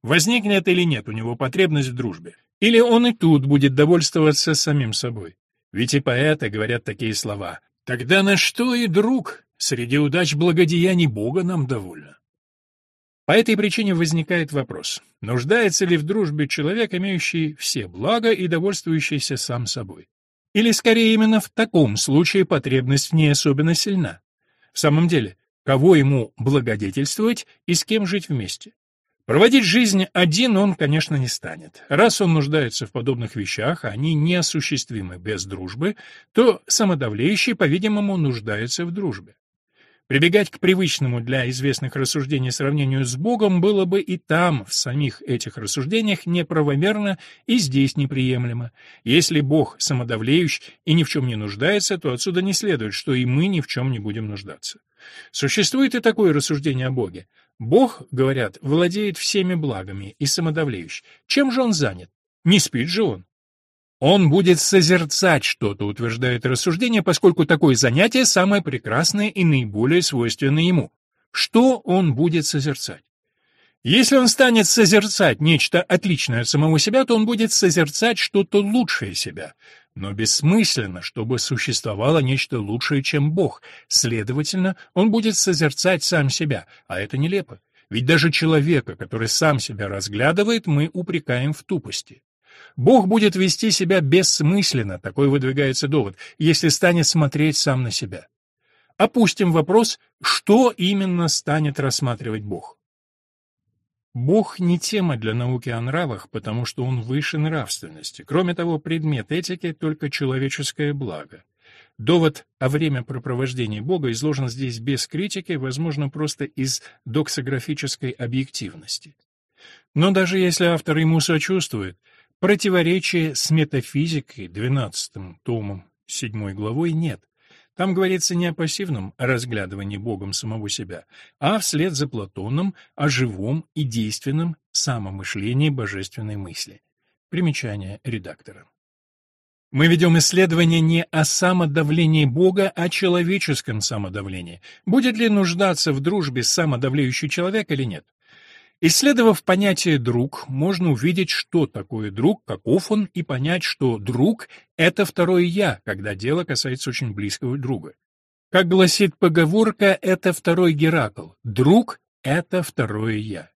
Возникнет или нет у него потребность в дружбе. Или он и тут будет довольствоваться самим собой. Ведь и поэты говорят такие слова Тогда на что и друг? Среди удач благодеяний Бога нам довольно. По этой причине возникает вопрос, нуждается ли в дружбе человек, имеющий все блага и довольствующийся сам собой? Или скорее именно в таком случае потребность в ней особенно сильна? В самом деле, кого ему благодетельствовать и с кем жить вместе? Проводить жизнь один он, конечно, не станет. Раз он нуждается в подобных вещах, а они неосуществимы без дружбы, то самодавлеющий, по-видимому, нуждается в дружбе. Прибегать к привычному для известных рассуждений сравнению с Богом было бы и там, в самих этих рассуждениях, неправомерно и здесь неприемлемо. Если Бог самодавлеющий и ни в чем не нуждается, то отсюда не следует, что и мы ни в чем не будем нуждаться. Существует и такое рассуждение о Боге. Бог, говорят, владеет всеми благами и самодавлеющий. Чем же он занят? Не спит же он. Он будет созерцать что-то, утверждает рассуждение, поскольку такое занятие самое прекрасное и наиболее свойственное ему. Что он будет созерцать? Если он станет созерцать нечто отличное от самого себя, то он будет созерцать что-то лучшее себя. Но бессмысленно, чтобы существовало нечто лучшее, чем Бог. Следовательно, он будет созерцать сам себя, а это нелепо. Ведь даже человека, который сам себя разглядывает, мы упрекаем в тупости. Бог будет вести себя бессмысленно, такой выдвигается довод, если станет смотреть сам на себя. Опустим вопрос, что именно станет рассматривать Бог. Бог не тема для науки о нравах, потому что он выше нравственности. Кроме того, предмет этики — только человеческое благо. Довод о времяпрепровождении Бога изложен здесь без критики, возможно, просто из доксографической объективности. Но даже если автор ему сочувствует, Противоречия с метафизикой, 12 томом, 7 главой, нет. Там говорится не о пассивном разглядывании Богом самого себя, а вслед за Платоном о живом и действенном самомышлении божественной мысли. Примечание редактора. Мы ведем исследование не о самодавлении Бога, а о человеческом самодавлении. Будет ли нуждаться в дружбе самодавлеющий человек или нет? Исследовав понятие «друг», можно увидеть, что такое друг, каков он, и понять, что друг — это второе «я», когда дело касается очень близкого друга. Как гласит поговорка, это второй Геракл. Друг — это второе «я».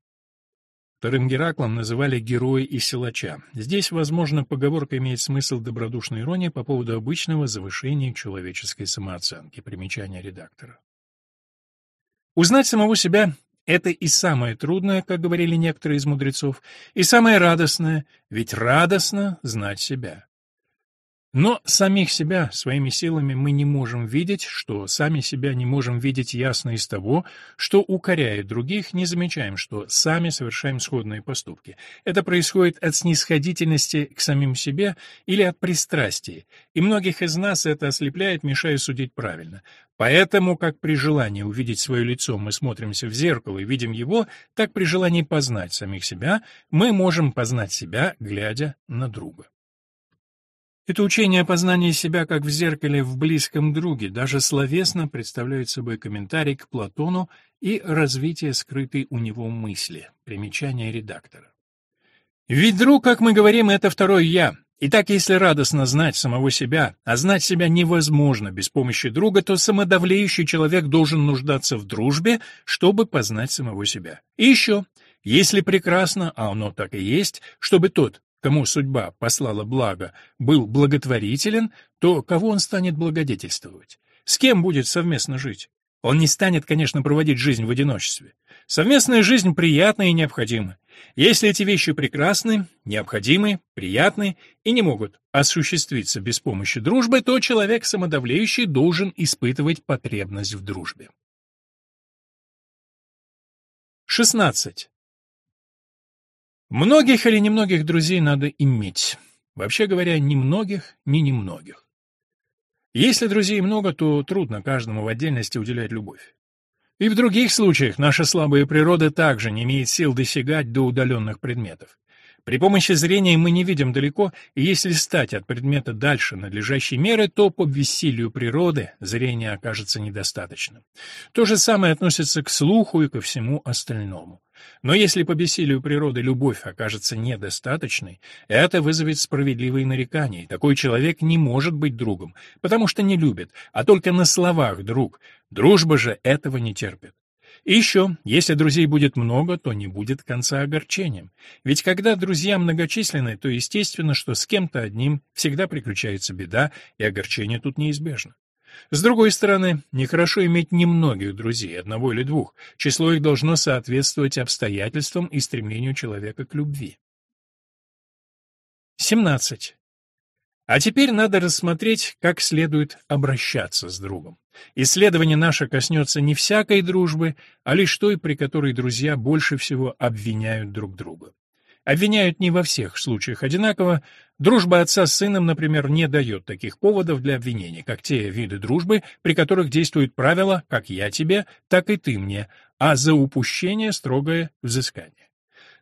Вторым Гераклом называли героя и силача. Здесь, возможно, поговорка имеет смысл добродушной иронии по поводу обычного завышения человеческой самооценки. Примечание редактора. Узнать самого себя это и самое трудное, как говорили некоторые из мудрецов, и самое радостное, ведь радостно знать себя. Но самих себя своими силами мы не можем видеть, что сами себя не можем видеть ясно из того, что, укоряя других, не замечаем, что сами совершаем сходные поступки. Это происходит от снисходительности к самим себе или от пристрастия, и многих из нас это ослепляет, мешая судить правильно. Поэтому, как при желании увидеть свое лицо мы смотримся в зеркало и видим его, так при желании познать самих себя мы можем познать себя, глядя на друга. Это учение о познании себя как в зеркале в близком друге даже словесно представляет собой комментарий к Платону и развитие скрытой у него мысли. Примечание редактора. Ведь друг, как мы говорим, это второе «я». Итак, если радостно знать самого себя, а знать себя невозможно без помощи друга, то самодавлеющий человек должен нуждаться в дружбе, чтобы познать самого себя. И еще, если прекрасно, а оно так и есть, чтобы тот, кому судьба послала благо, был благотворителен, то кого он станет благодетельствовать? С кем будет совместно жить? Он не станет, конечно, проводить жизнь в одиночестве. Совместная жизнь приятна и необходима. Если эти вещи прекрасны, необходимы, приятны и не могут осуществиться без помощи дружбы, то человек самодавлеющий должен испытывать потребность в дружбе. 16. Многих или немногих друзей надо иметь. Вообще говоря, ни многих, ни немногих. Если друзей много, то трудно каждому в отдельности уделять любовь. И в других случаях наша слабая природа также не имеет сил досягать до удаленных предметов. При помощи зрения мы не видим далеко, и если стать от предмета дальше надлежащей меры, то по бессилию природы зрение окажется недостаточным. То же самое относится к слуху и ко всему остальному. Но если по бессилию природы любовь окажется недостаточной, это вызовет справедливые нарекания, и такой человек не может быть другом, потому что не любит, а только на словах друг. Дружба же этого не терпит. И еще, если друзей будет много, то не будет конца огорчением. Ведь когда друзья многочисленны, то естественно, что с кем-то одним всегда приключается беда, и огорчение тут неизбежно. С другой стороны, нехорошо иметь немногих друзей, одного или двух. Число их должно соответствовать обстоятельствам и стремлению человека к любви. 17. А теперь надо рассмотреть, как следует обращаться с другом. Исследование наше коснется не всякой дружбы, а лишь той, при которой друзья больше всего обвиняют друг друга. Обвиняют не во всех случаях одинаково. Дружба отца с сыном, например, не дает таких поводов для обвинений, как те виды дружбы, при которых действуют правила «как я тебе, так и ты мне», а за упущение строгое взыскание.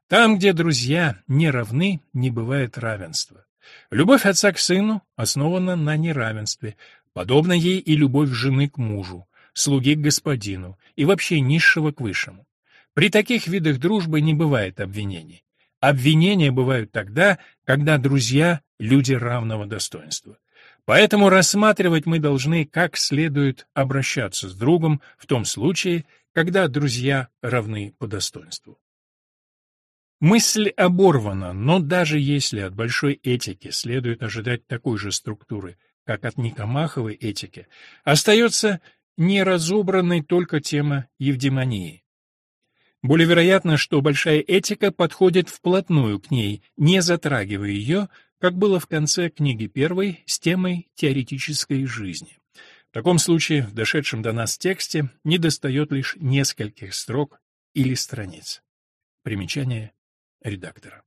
Там, где друзья не равны, не бывает равенства. Любовь отца к сыну основана на неравенстве, подобно ей и любовь жены к мужу, слуги к господину и вообще низшего к высшему. При таких видах дружбы не бывает обвинений. Обвинения бывают тогда, когда друзья — люди равного достоинства. Поэтому рассматривать мы должны, как следует обращаться с другом в том случае, когда друзья равны по достоинству. Мысль оборвана, но даже если от большой этики следует ожидать такой же структуры, как от Никомаховой этики, остается неразобранной только тема евдемонии. Более вероятно, что большая этика подходит вплотную к ней, не затрагивая ее, как было в конце книги первой с темой теоретической жизни. В таком случае в дошедшем до нас тексте недостает лишь нескольких строк или страниц. Примечание редактора.